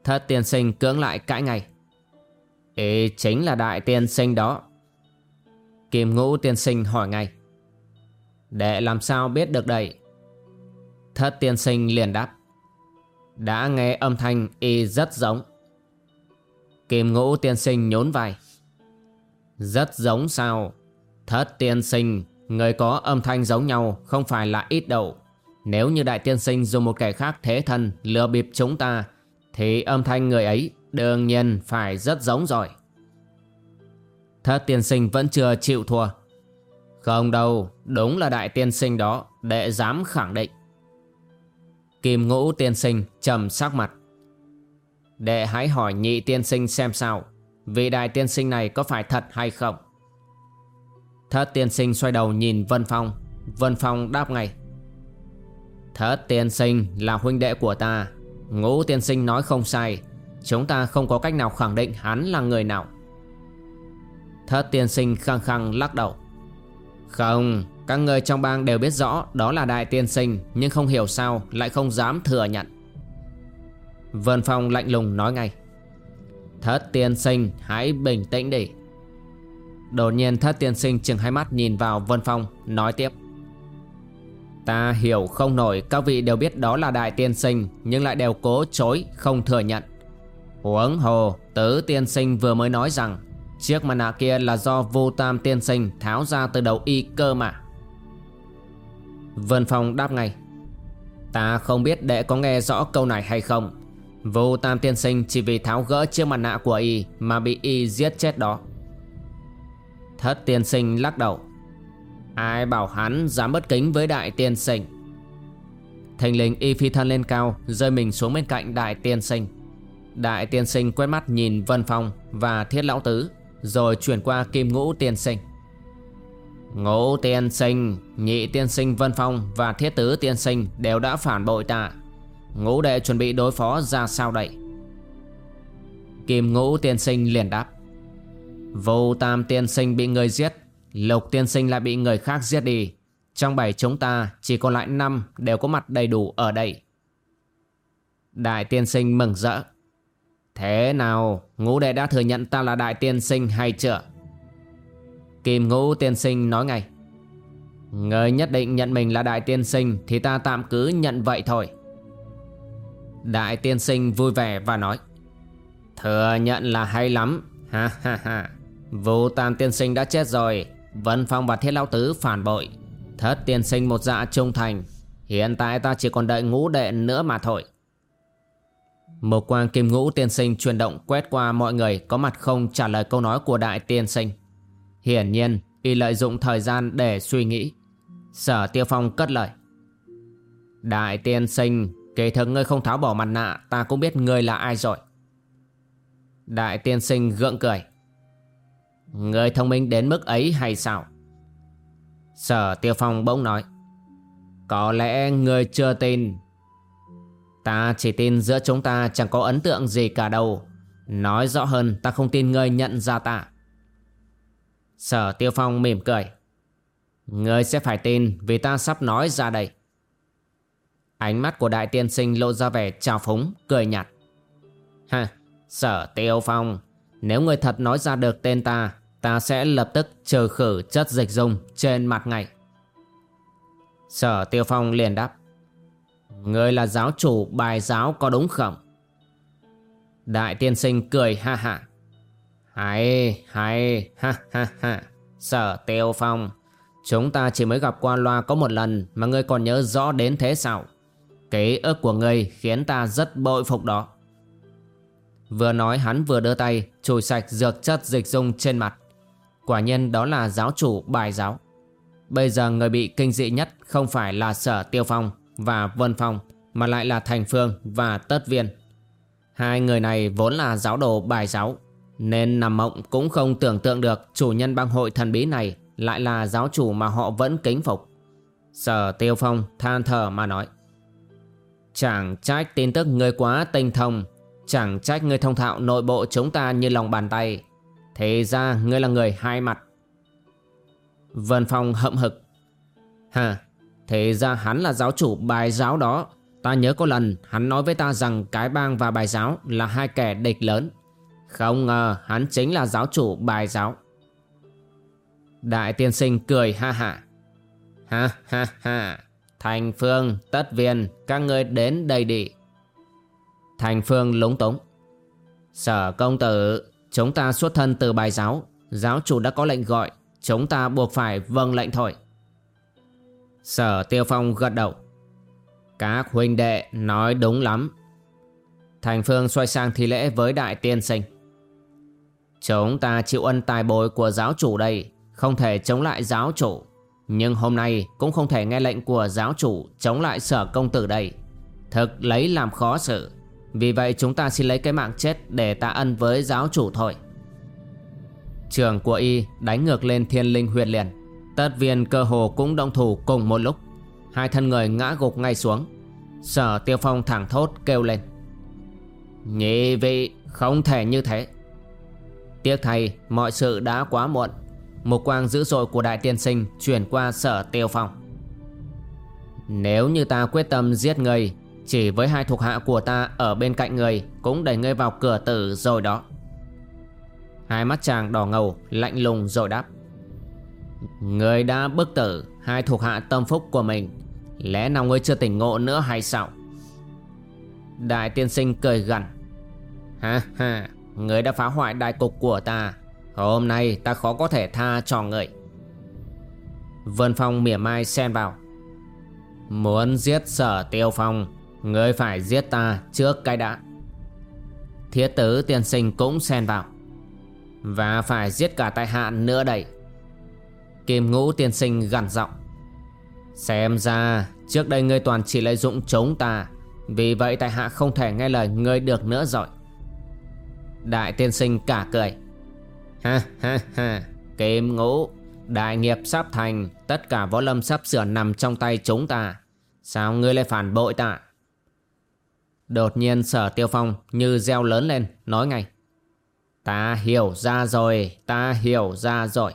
Thất tiên sinh cưỡng lại cãi ngay. Ý chính là đại tiên sinh đó. Kim ngũ tiên sinh hỏi ngay. Để làm sao biết được đây? Thất tiên sinh liền đáp. Đã nghe âm thanh y rất giống. Kim ngũ tiên sinh nhốn vai. Rất giống sao? Thất tiên sinh, Người có âm thanh giống nhau Không phải là ít đâu. Nếu như đại tiên sinh dùng một kẻ khác thế thân Lừa bịp chúng ta, Thì âm thanh người ấy Đương nhiên phải rất giống rồi. Thất tiên sinh vẫn chưa chịu thua. Không đâu, Đúng là đại tiên sinh đó, Đệ dám khẳng định. Kim ngũ tiên sinh trầm sắc mặt. Đệ hãy hỏi nhị tiên sinh xem sao, Vị đại tiên sinh này có phải thật hay không? Thất tiên sinh xoay đầu nhìn Vân Phong. Vân Phong đáp ngay. Thất tiên sinh là huynh đệ của ta. Ngũ tiên sinh nói không sai. Chúng ta không có cách nào khẳng định hắn là người nào. Thất tiên sinh khăng khăng lắc đầu. Không, Các người trong bang đều biết rõ Đó là đại tiên sinh, Nhưng không hiểu sao lại không dám thừa nhận. Vân Phong lạnh lùng nói ngay. Thất tiên sinh, hãy bình tĩnh đi. Đột nhiên thất tiên sinh chừng hai mắt nhìn vào Vân Phong, Nói tiếp. Ta hiểu không nổi, các vị đều biết đó là đại tiên sinh, Nhưng lại đều cố chối, không thừa nhận. Huống hồ, tứ tiên sinh vừa mới nói rằng Chiếc mặt nạ kia là do vô tam tiên sinh tháo ra từ đầu y cơ mà. Vân Phong đáp ngay, Ta không biết đệ có nghe rõ câu này hay không. Vô tam tiên sinh chỉ vì tháo gỡ chiếc mặt nạ của y Mà bị y giết chết đó. Thất tiên sinh lắc đầu, Ai bảo hắn dám bất kính với đại tiên sinh? Thành linh y phi thân lên cao, Rơi mình xuống bên cạnh đại tiên sinh. Đại tiên sinh quét mắt nhìn Vân Phong và Thiết Lão Tứ. Rồi chuyển qua Kim Ngũ tiên sinh. Ngũ tiên sinh, nhị tiên sinh Vân Phong và Thiết Tứ tiên sinh đều đã phản bội ta Ngũ đệ chuẩn bị đối phó ra sao đây? Kim ngũ tiên sinh liền đáp. Vô tam tiên sinh bị người giết Lục tiên sinh lại bị người khác giết đi. Trong bảy chúng ta chỉ còn lại năm đều có mặt đầy đủ ở đây. Đại tiên sinh mừng rỡ. Thế nào? Ngũ đệ đã thừa nhận ta là đại tiên sinh hay chưa? Kim ngũ tiên sinh nói ngay. Người nhất định nhận mình là đại tiên sinh Thì ta tạm cứ nhận vậy thôi. Đại tiên sinh vui vẻ và nói. Thừa nhận là hay lắm. Ha ha ha. Vô tam tiên sinh đã chết rồi. Vân Phong và Thiết Lão Tứ phản bội. Thất tiên sinh một dạ trung thành. Hiện tại ta chỉ còn đợi ngũ đệ nữa mà thôi. Một quang kim ngũ tiên sinh chuyển động quét qua mọi người, có mặt không trả lời câu nói của đại tiên sinh. Hiển nhiên, y lợi dụng thời gian để suy nghĩ. Sở Tiêu Phong cất lời. Đại tiên sinh Kỳ thực ngươi không tháo bỏ mặt nạ, Ta cũng biết ngươi là ai rồi. Đại tiên sinh gượng cười. Ngươi thông minh đến mức ấy hay sao? Sở tiêu phong bỗng nói. Có lẽ ngươi chưa tin Ta chỉ tin giữa chúng ta chẳng có ấn tượng gì cả đâu Nói rõ hơn ta không tin ngươi nhận ra ta Sở tiêu phong mỉm cười Ngươi sẽ phải tin vì ta sắp nói ra đây Ánh mắt của đại tiên sinh lộ ra vẻ trào phúng, cười nhạt. Ha, sở tiêu phong, nếu người thật nói ra được tên ta, ta sẽ lập tức trừ khử chất dịch dung trên mặt ngay. Sở tiêu phong liền đáp. Người là giáo chủ bài giáo có đúng không? Đại tiên sinh cười ha ha. Hay, hay, ha ha ha. Sở tiêu phong, chúng ta chỉ mới gặp qua loa có một lần mà ngươi còn nhớ rõ đến thế sao? Ký ức của ngươi khiến ta rất bội phục đó Vừa nói hắn vừa đưa tay Chùi sạch dược chất dịch dung trên mặt Quả nhiên đó là giáo chủ bài giáo Bây giờ người bị kinh dị nhất Không phải là sở tiêu phong và vân phong, Mà lại là thành phương và tất viên. Hai người này vốn là giáo đồ bài giáo, Nên nằm mộng cũng không tưởng tượng được Chủ nhân băng hội thần bí này Lại là giáo chủ mà họ vẫn kính phục. Sở tiêu phong than thở mà nói, Chẳng trách tin tức ngươi quá tinh thông, Chẳng trách ngươi thông thạo nội bộ chúng ta như lòng bàn tay. Thế ra ngươi là người hai mặt. Vân Phong hậm hực Hà Thế ra hắn là giáo chủ bài giáo đó Ta nhớ có lần hắn nói với ta rằng Cái bang và bài giáo là hai kẻ địch lớn Không ngờ hắn chính là giáo chủ bài giáo Đại tiên sinh cười ha ha Ha ha ha Thành Phương, Tất Viên, các ngươi đến đây đi. Thành Phương lúng túng. Sở công tử, chúng ta xuất thân từ bài giáo. Giáo chủ đã có lệnh gọi, chúng ta buộc phải vâng lệnh thôi. Sở Tiêu Phong gật đầu. Các huynh đệ nói đúng lắm. Thành Phương xoay sang thi lễ với đại tiên sinh. Chúng ta chịu ân tài bồi của giáo chủ đây, không thể chống lại giáo chủ. Nhưng hôm nay cũng không thể nghe lệnh của giáo chủ chống lại sở công tử đây. Thực lấy làm khó xử. Vì vậy chúng ta xin lấy cái mạng chết để tạ ân với giáo chủ thôi. Trường của y đánh ngược lên thiên linh huyệt liền. Tất viên cơ hồ cũng động thủ cùng một lúc. Hai thân người ngã gục ngay xuống. Sở tiêu phong thẳng thốt kêu lên. Nhị vị, không thể như thế. Tiếc thay, mọi sự đã quá muộn Một quang dữ dội của đại tiên sinh Chuyển qua sở tiêu phong Nếu như ta quyết tâm giết người, Chỉ với hai thuộc hạ của ta Ở bên cạnh người Cũng đẩy ngươi vào cửa tử rồi đó Hai mắt chàng đỏ ngầu, Lạnh lùng rồi đáp Người đã bức tử, Hai thuộc hạ tâm phúc của mình. Lẽ nào ngươi chưa tỉnh ngộ nữa hay sao? Đại tiên sinh cười gằn. Ha ha, Người đã phá hoại đại cục của ta. Hôm nay ta khó có thể tha cho người Vân Phong mỉa mai xen vào. Muốn giết sở tiêu phong Người phải giết ta trước cái đã. Thiết tứ tiên sinh cũng xen vào. Và phải giết cả tai hạn nữa đây. Kim ngũ tiên sinh gằn giọng. Xem ra, trước đây ngươi toàn chỉ lợi dụng chống ta, Vì vậy tại hạ không thể nghe lời ngươi được nữa rồi. Đại tiên sinh cả cười. Ha ha ha, Kim ngũ, Đại nghiệp sắp thành, Tất cả võ lâm sắp sửa nằm trong tay chúng ta. Sao ngươi lại phản bội ta? Đột nhiên sở tiêu phong Như reo lớn lên, Nói ngay. Ta hiểu ra rồi, Ta hiểu ra rồi.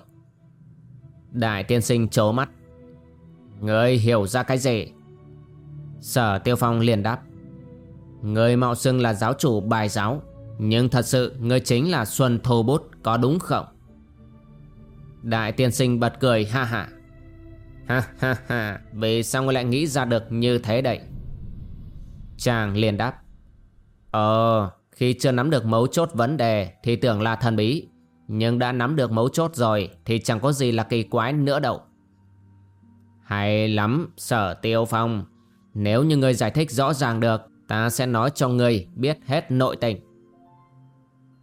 Đại tiên sinh chố mắt. Ngươi hiểu ra cái gì? Sở tiêu phong liền đáp. Ngươi mạo xưng là giáo chủ bài giáo, Nhưng thật sự ngươi chính là Xuân Thô Bút, Có đúng không? Đại tiên sinh bật cười, ha ha. Ha ha ha, Vì sao ngươi lại nghĩ ra được như thế đấy? Chàng liền đáp. Ờ Khi chưa nắm được mấu chốt vấn đề, Thì tưởng là thần bí. Nhưng đã nắm được mấu chốt rồi Thì chẳng có gì là kỳ quái nữa đâu hay lắm, sở tiêu phong. Nếu như ngươi giải thích rõ ràng được, ta sẽ nói cho ngươi biết hết nội tình.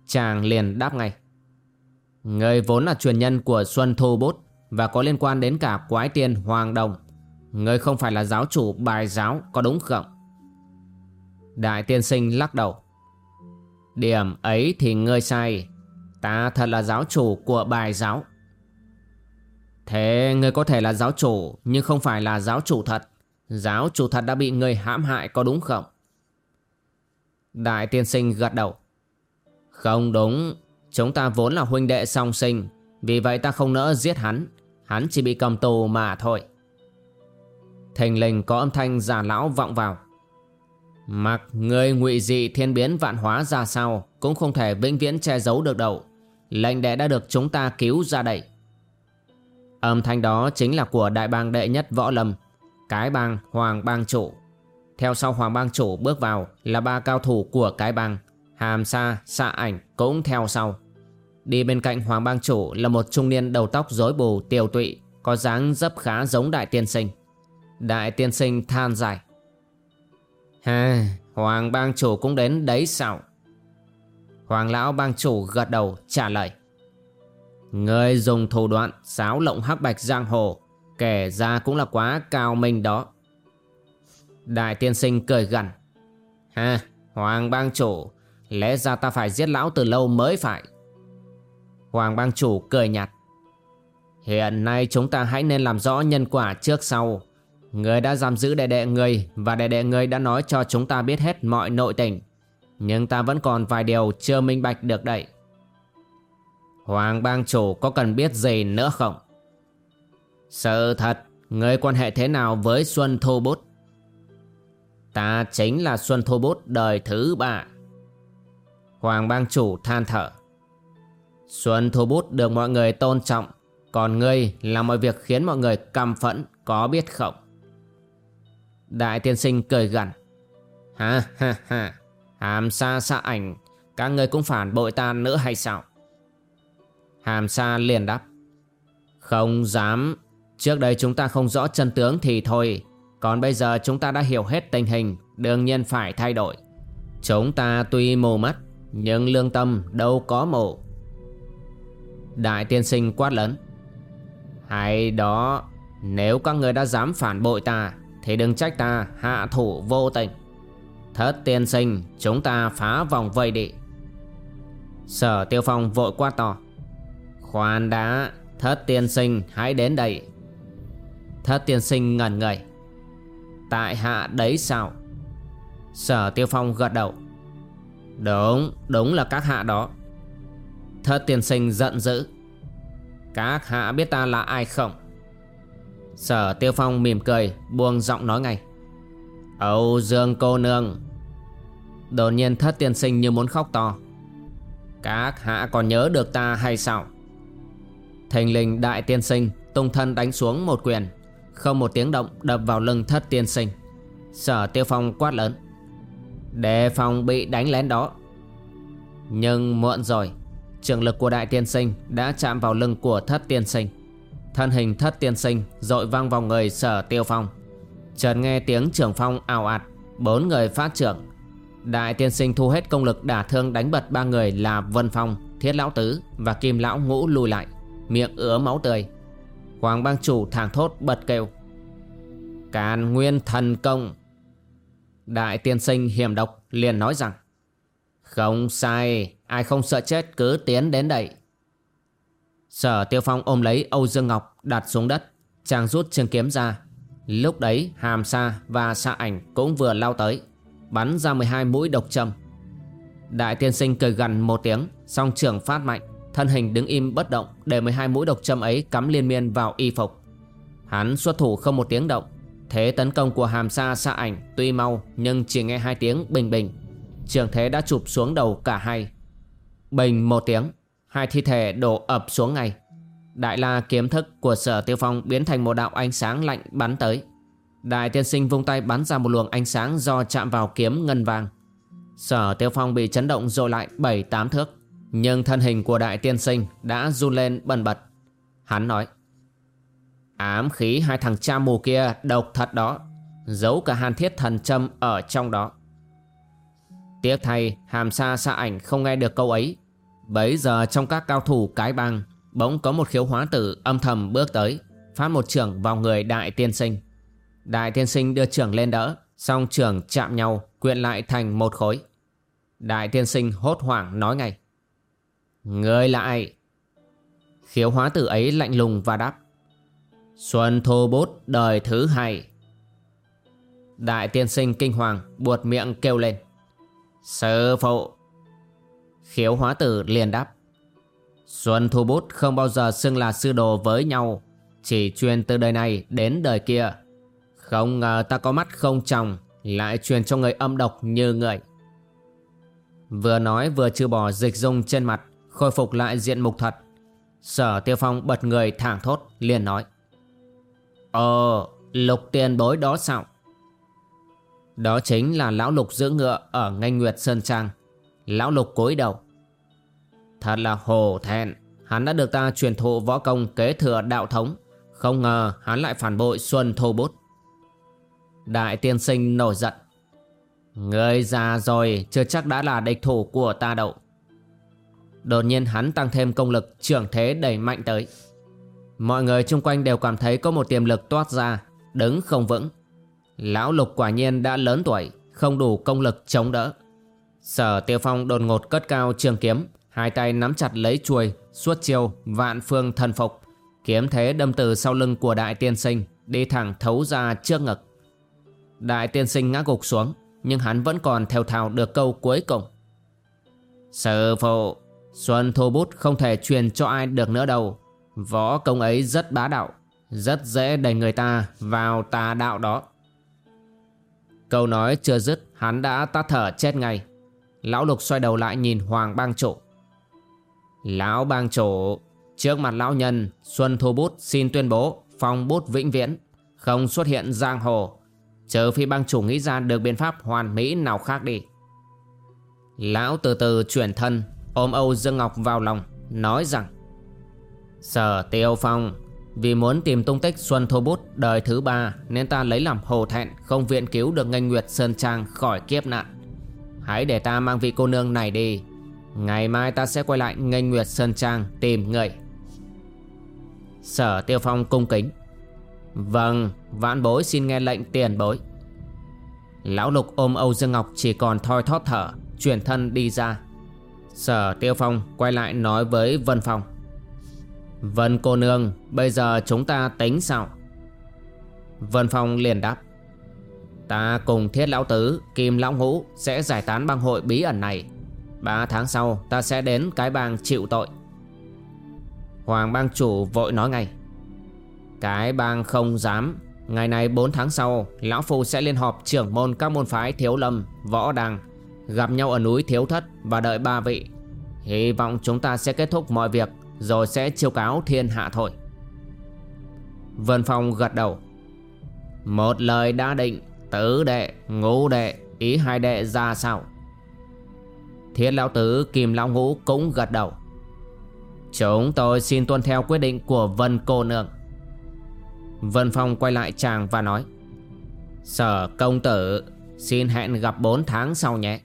Chàng liền đáp ngay. Ngươi vốn là truyền nhân của Xuân Thu Bút và có liên quan đến cả quái tiên Hoàng Đồng. Ngươi không phải là giáo chủ bài giáo, có đúng không? Đại tiên sinh lắc đầu. Điểm ấy thì ngươi sai. Ta thật là giáo chủ của bài giáo. Thế ngươi có thể là giáo chủ nhưng không phải là giáo chủ thật. Giáo chủ thật đã bị ngươi hãm hại có đúng không? Đại tiên sinh gật đầu. Không đúng, chúng ta vốn là huynh đệ song sinh, vì vậy ta không nỡ giết hắn, hắn chỉ bị cầm tù mà thôi. Thành lình có âm thanh già lão vọng vào. Mặc người ngụy dị thiên biến vạn hóa ra sao cũng không thể vĩnh viễn che giấu được đâu. Lệnh đệ đã được chúng ta cứu ra đây. Âm thanh đó chính là của đại bang đệ nhất võ lâm Cái bang Hoàng bang chủ. Theo sau Hoàng bang chủ bước vào Là ba cao thủ của cái bang Hàm sa, Sa ảnh cũng theo sau. Đi bên cạnh Hoàng bang chủ Là một trung niên đầu tóc rối bù tiều tụy Có dáng dấp khá giống đại tiên sinh. Đại tiên sinh than dài. Ha, Hoàng bang chủ cũng đến đấy sao? Hoàng lão bang chủ gật đầu trả lời. Người dùng thủ đoạn xáo lộng hắc bạch giang hồ, Kể ra cũng là quá cao minh đó. Đại tiên sinh cười gằn. Ha, Hoàng bang chủ, Lẽ ra ta phải giết lão từ lâu mới phải. Hoàng bang chủ cười nhạt. Hiện nay chúng ta hãy nên làm rõ nhân quả trước sau. Người đã giam giữ đệ đệ người Và đệ đệ người đã nói cho chúng ta biết hết mọi nội tình. Nhưng ta vẫn còn vài điều chưa minh bạch được đấy Hoàng bang chủ có cần biết gì nữa không? Sự thật, người quan hệ thế nào với Xuân Thu Bút? Ta chính là Xuân Thu Bút đời thứ ba. Hoàng bang chủ than thở. Xuân Thu Bút được mọi người tôn trọng, còn ngươi làm mọi việc khiến mọi người căm phẫn, có biết không? Đại tiên sinh cười gằn. Ha ha ha, hàm Sa xa ảnh, các ngươi cũng phản bội ta nữa hay sao? Hàm Sa liền đáp Không dám. Trước đây chúng ta không rõ chân tướng thì thôi. Còn bây giờ chúng ta đã hiểu hết tình hình Đương nhiên phải thay đổi. Chúng ta tuy mù mắt Nhưng lương tâm đâu có mù. Đại tiên sinh quát lớn Hay đó Nếu các người đã dám phản bội ta Thì đừng trách ta hạ thủ vô tình. Thất tiên sinh, Chúng ta phá vòng vây đi. Sở tiêu phong vội quát to. Khoan đã Thất tiên sinh, hãy đến đây. Thất tiên sinh ngẩn người. Tại hạ đấy sao? Sở tiêu phong gật đầu. Đúng Đúng là các hạ đó. Thất tiên sinh giận dữ. Các hạ biết ta là ai không? Sở tiêu phong mỉm cười, Buông giọng nói ngay. Âu Dương cô nương. Đột nhiên thất tiên sinh như muốn khóc to. Các hạ còn nhớ được ta hay sao? Thành linh đại tiên sinh Tung thân đánh xuống một quyền. Không một tiếng động đập vào lưng thất tiên sinh. Sở tiêu phong quát lớn. Đề phòng bị đánh lén đó. Nhưng muộn rồi. Trường lực của đại tiên sinh Đã chạm vào lưng của thất tiên sinh. Thân hình thất tiên sinh Dội văng vào người sở tiêu phong. Chợt nghe tiếng trưởng phong ào ạt Bốn người phát trưởng Đại tiên sinh thu hết công lực đả thương đánh bật ba người là Vân Phong, Thiết Lão Tứ và Kim Lão Ngũ lùi lại, miệng ứa máu tươi. Hoàng bang chủ thẳng thốt bật kêu. Càn nguyên thần công. Đại tiên sinh hiểm độc liền nói rằng Không sai, ai không sợ chết cứ tiến đến đây. Sở Tiêu Phong ôm lấy Âu Dương Ngọc đặt xuống đất, chàng rút trường kiếm ra. Lúc đấy, Hàm Sa và Sa Ảnh cũng vừa lao tới, Bắn ra 12 mũi độc châm Đại tiên sinh cười gần một tiếng, Song trường phát mạnh, Thân hình đứng im bất động Để 12 mũi độc châm ấy cắm liên miên vào y phục. Hắn xuất thủ không một tiếng động, Thế tấn công của hàm sa xa ảnh Tuy mau nhưng chỉ nghe hai tiếng bình bình. Trường thế đã chụp xuống đầu cả hai. Bình một tiếng, Hai thi thể đổ ập xuống ngay. Đại la kiếm thức của sở tiêu phong Biến thành một đạo ánh sáng lạnh bắn tới Đại tiên sinh vung tay bắn ra một luồng ánh sáng do chạm vào kiếm ngân vàng. Sở tiêu phong bị chấn động rồi lại 7-8 thước. Nhưng thân hình của đại tiên sinh đã run lên bần bật. Hắn nói. Ám khí hai thằng cha mù kia độc thật đó. Giấu cả hàn thiết thần châm ở trong đó. Tiếc thay, hàm sa xa ảnh không nghe được câu ấy. Bấy giờ trong các cao thủ cái băng bỗng có một khiếu hóa tử âm thầm bước tới. Phát một trưởng vào người đại tiên sinh. Đại tiên sinh đưa trưởng lên đỡ, Song trưởng chạm nhau, Quyện lại thành một khối Đại tiên sinh hốt hoảng nói ngay Người là ai Khiếu hóa tử ấy lạnh lùng và đáp, Xuân thô bút đời thứ hai Đại tiên sinh kinh hoàng, Buột miệng kêu lên, Sư phụ Khiếu hóa tử liền đáp Xuân thu bút không bao giờ xưng là sư đồ với nhau, Chỉ truyền từ đời này đến đời kia. Không ngờ ta có mắt không tròng, Lại truyền cho người âm độc như người. Vừa nói vừa trừ bỏ dịch dung trên mặt, Khôi phục lại diện mục thật Sở tiêu phong bật người thẳng thốt, liền nói Ờ lục tiền bối đó sao? Đó chính là lão lục giữ ngựa Ở nganh nguyệt Sơn Trang. Lão lục cúi đầu Thật là hồ thẹn. Hắn đã được ta truyền thụ võ công kế thừa đạo thống. Không ngờ hắn lại phản bội Xuân Thô Bút. Đại tiên sinh nổi giận. Người già rồi chưa chắc đã là địch thủ của ta đâu. Đột nhiên hắn tăng thêm công lực, trưởng thế đẩy mạnh tới. Mọi người chung quanh đều cảm thấy có một tiềm lực toát ra, Đứng không vững. Lão lục quả nhiên đã lớn tuổi, Không đủ công lực chống đỡ. Sở tiêu phong đột ngột cất cao trường kiếm. Hai tay nắm chặt lấy chuôi, Suốt chiêu vạn phương thần phục. Kiếm thế đâm từ sau lưng của đại tiên sinh, Đi thẳng thấu ra trước ngực. Đại tiên sinh ngã gục xuống, Nhưng hắn vẫn còn theo thào được câu cuối cùng. Sư phụ, Xuân Thu Bút không thể truyền cho ai được nữa đâu. Võ công ấy rất bá đạo, Rất dễ đẩy người ta vào tà đạo đó. Câu nói chưa dứt, Hắn đã tắt thở chết ngay. Lão Lục xoay đầu lại nhìn Hoàng bang trụ. Lão bang chủ, Trước mặt lão nhân, Xuân Thu Bút xin tuyên bố Phong bút vĩnh viễn, Không xuất hiện giang hồ Chờ phi bang chủ nghĩ ra được biện pháp hoàn mỹ nào khác đi. Lão từ từ chuyển thân, Ôm Âu Dương Ngọc vào lòng, Nói rằng, Sở Tiêu Phong, Vì muốn tìm tung tích Xuân Thô Bút đời thứ ba Nên ta lấy làm hồ thẹn Không viện cứu được ngành Nguyệt Sơn Trang khỏi kiếp nạn. Hãy để ta mang vị cô nương này đi. Ngày mai ta sẽ quay lại ngành Nguyệt Sơn Trang tìm người. Sở Tiêu Phong cung kính. Vâng Vãn bối xin nghe lệnh tiền bối. Lão lục ôm Âu Dương Ngọc chỉ còn thoi thóp thở, Chuyển thân đi ra. Sở Tiêu Phong quay lại nói với Vân Phong. Vân cô nương, Bây giờ chúng ta tính sao? Vân Phong liền đáp. Ta cùng Thiết Lão Tứ, Kim Lão Ngũ Sẽ giải tán băng hội bí ẩn này. Ba tháng sau ta sẽ đến cái bang chịu tội. Hoàng bang chủ vội nói ngay. Cái bang không dám. Ngày này 4 tháng sau Lão Phu sẽ liên họp trưởng môn các môn phái Thiếu Lâm, Võ Đăng Gặp nhau ở núi Thiếu Thất và đợi ba vị. Hy vọng chúng ta sẽ kết thúc mọi việc Rồi sẽ chiêu cáo thiên hạ thôi. Vân Phong gật đầu. Một lời đã định Tứ đệ, ngũ đệ Ý hai đệ ra sao? Thiết lão tứ Kim lão ngũ cũng gật đầu. Chúng tôi xin tuân theo quyết định của Vân cô nương. Vân Phong quay lại chàng và nói, Sở công tử, Xin hẹn gặp 4 tháng sau nhé.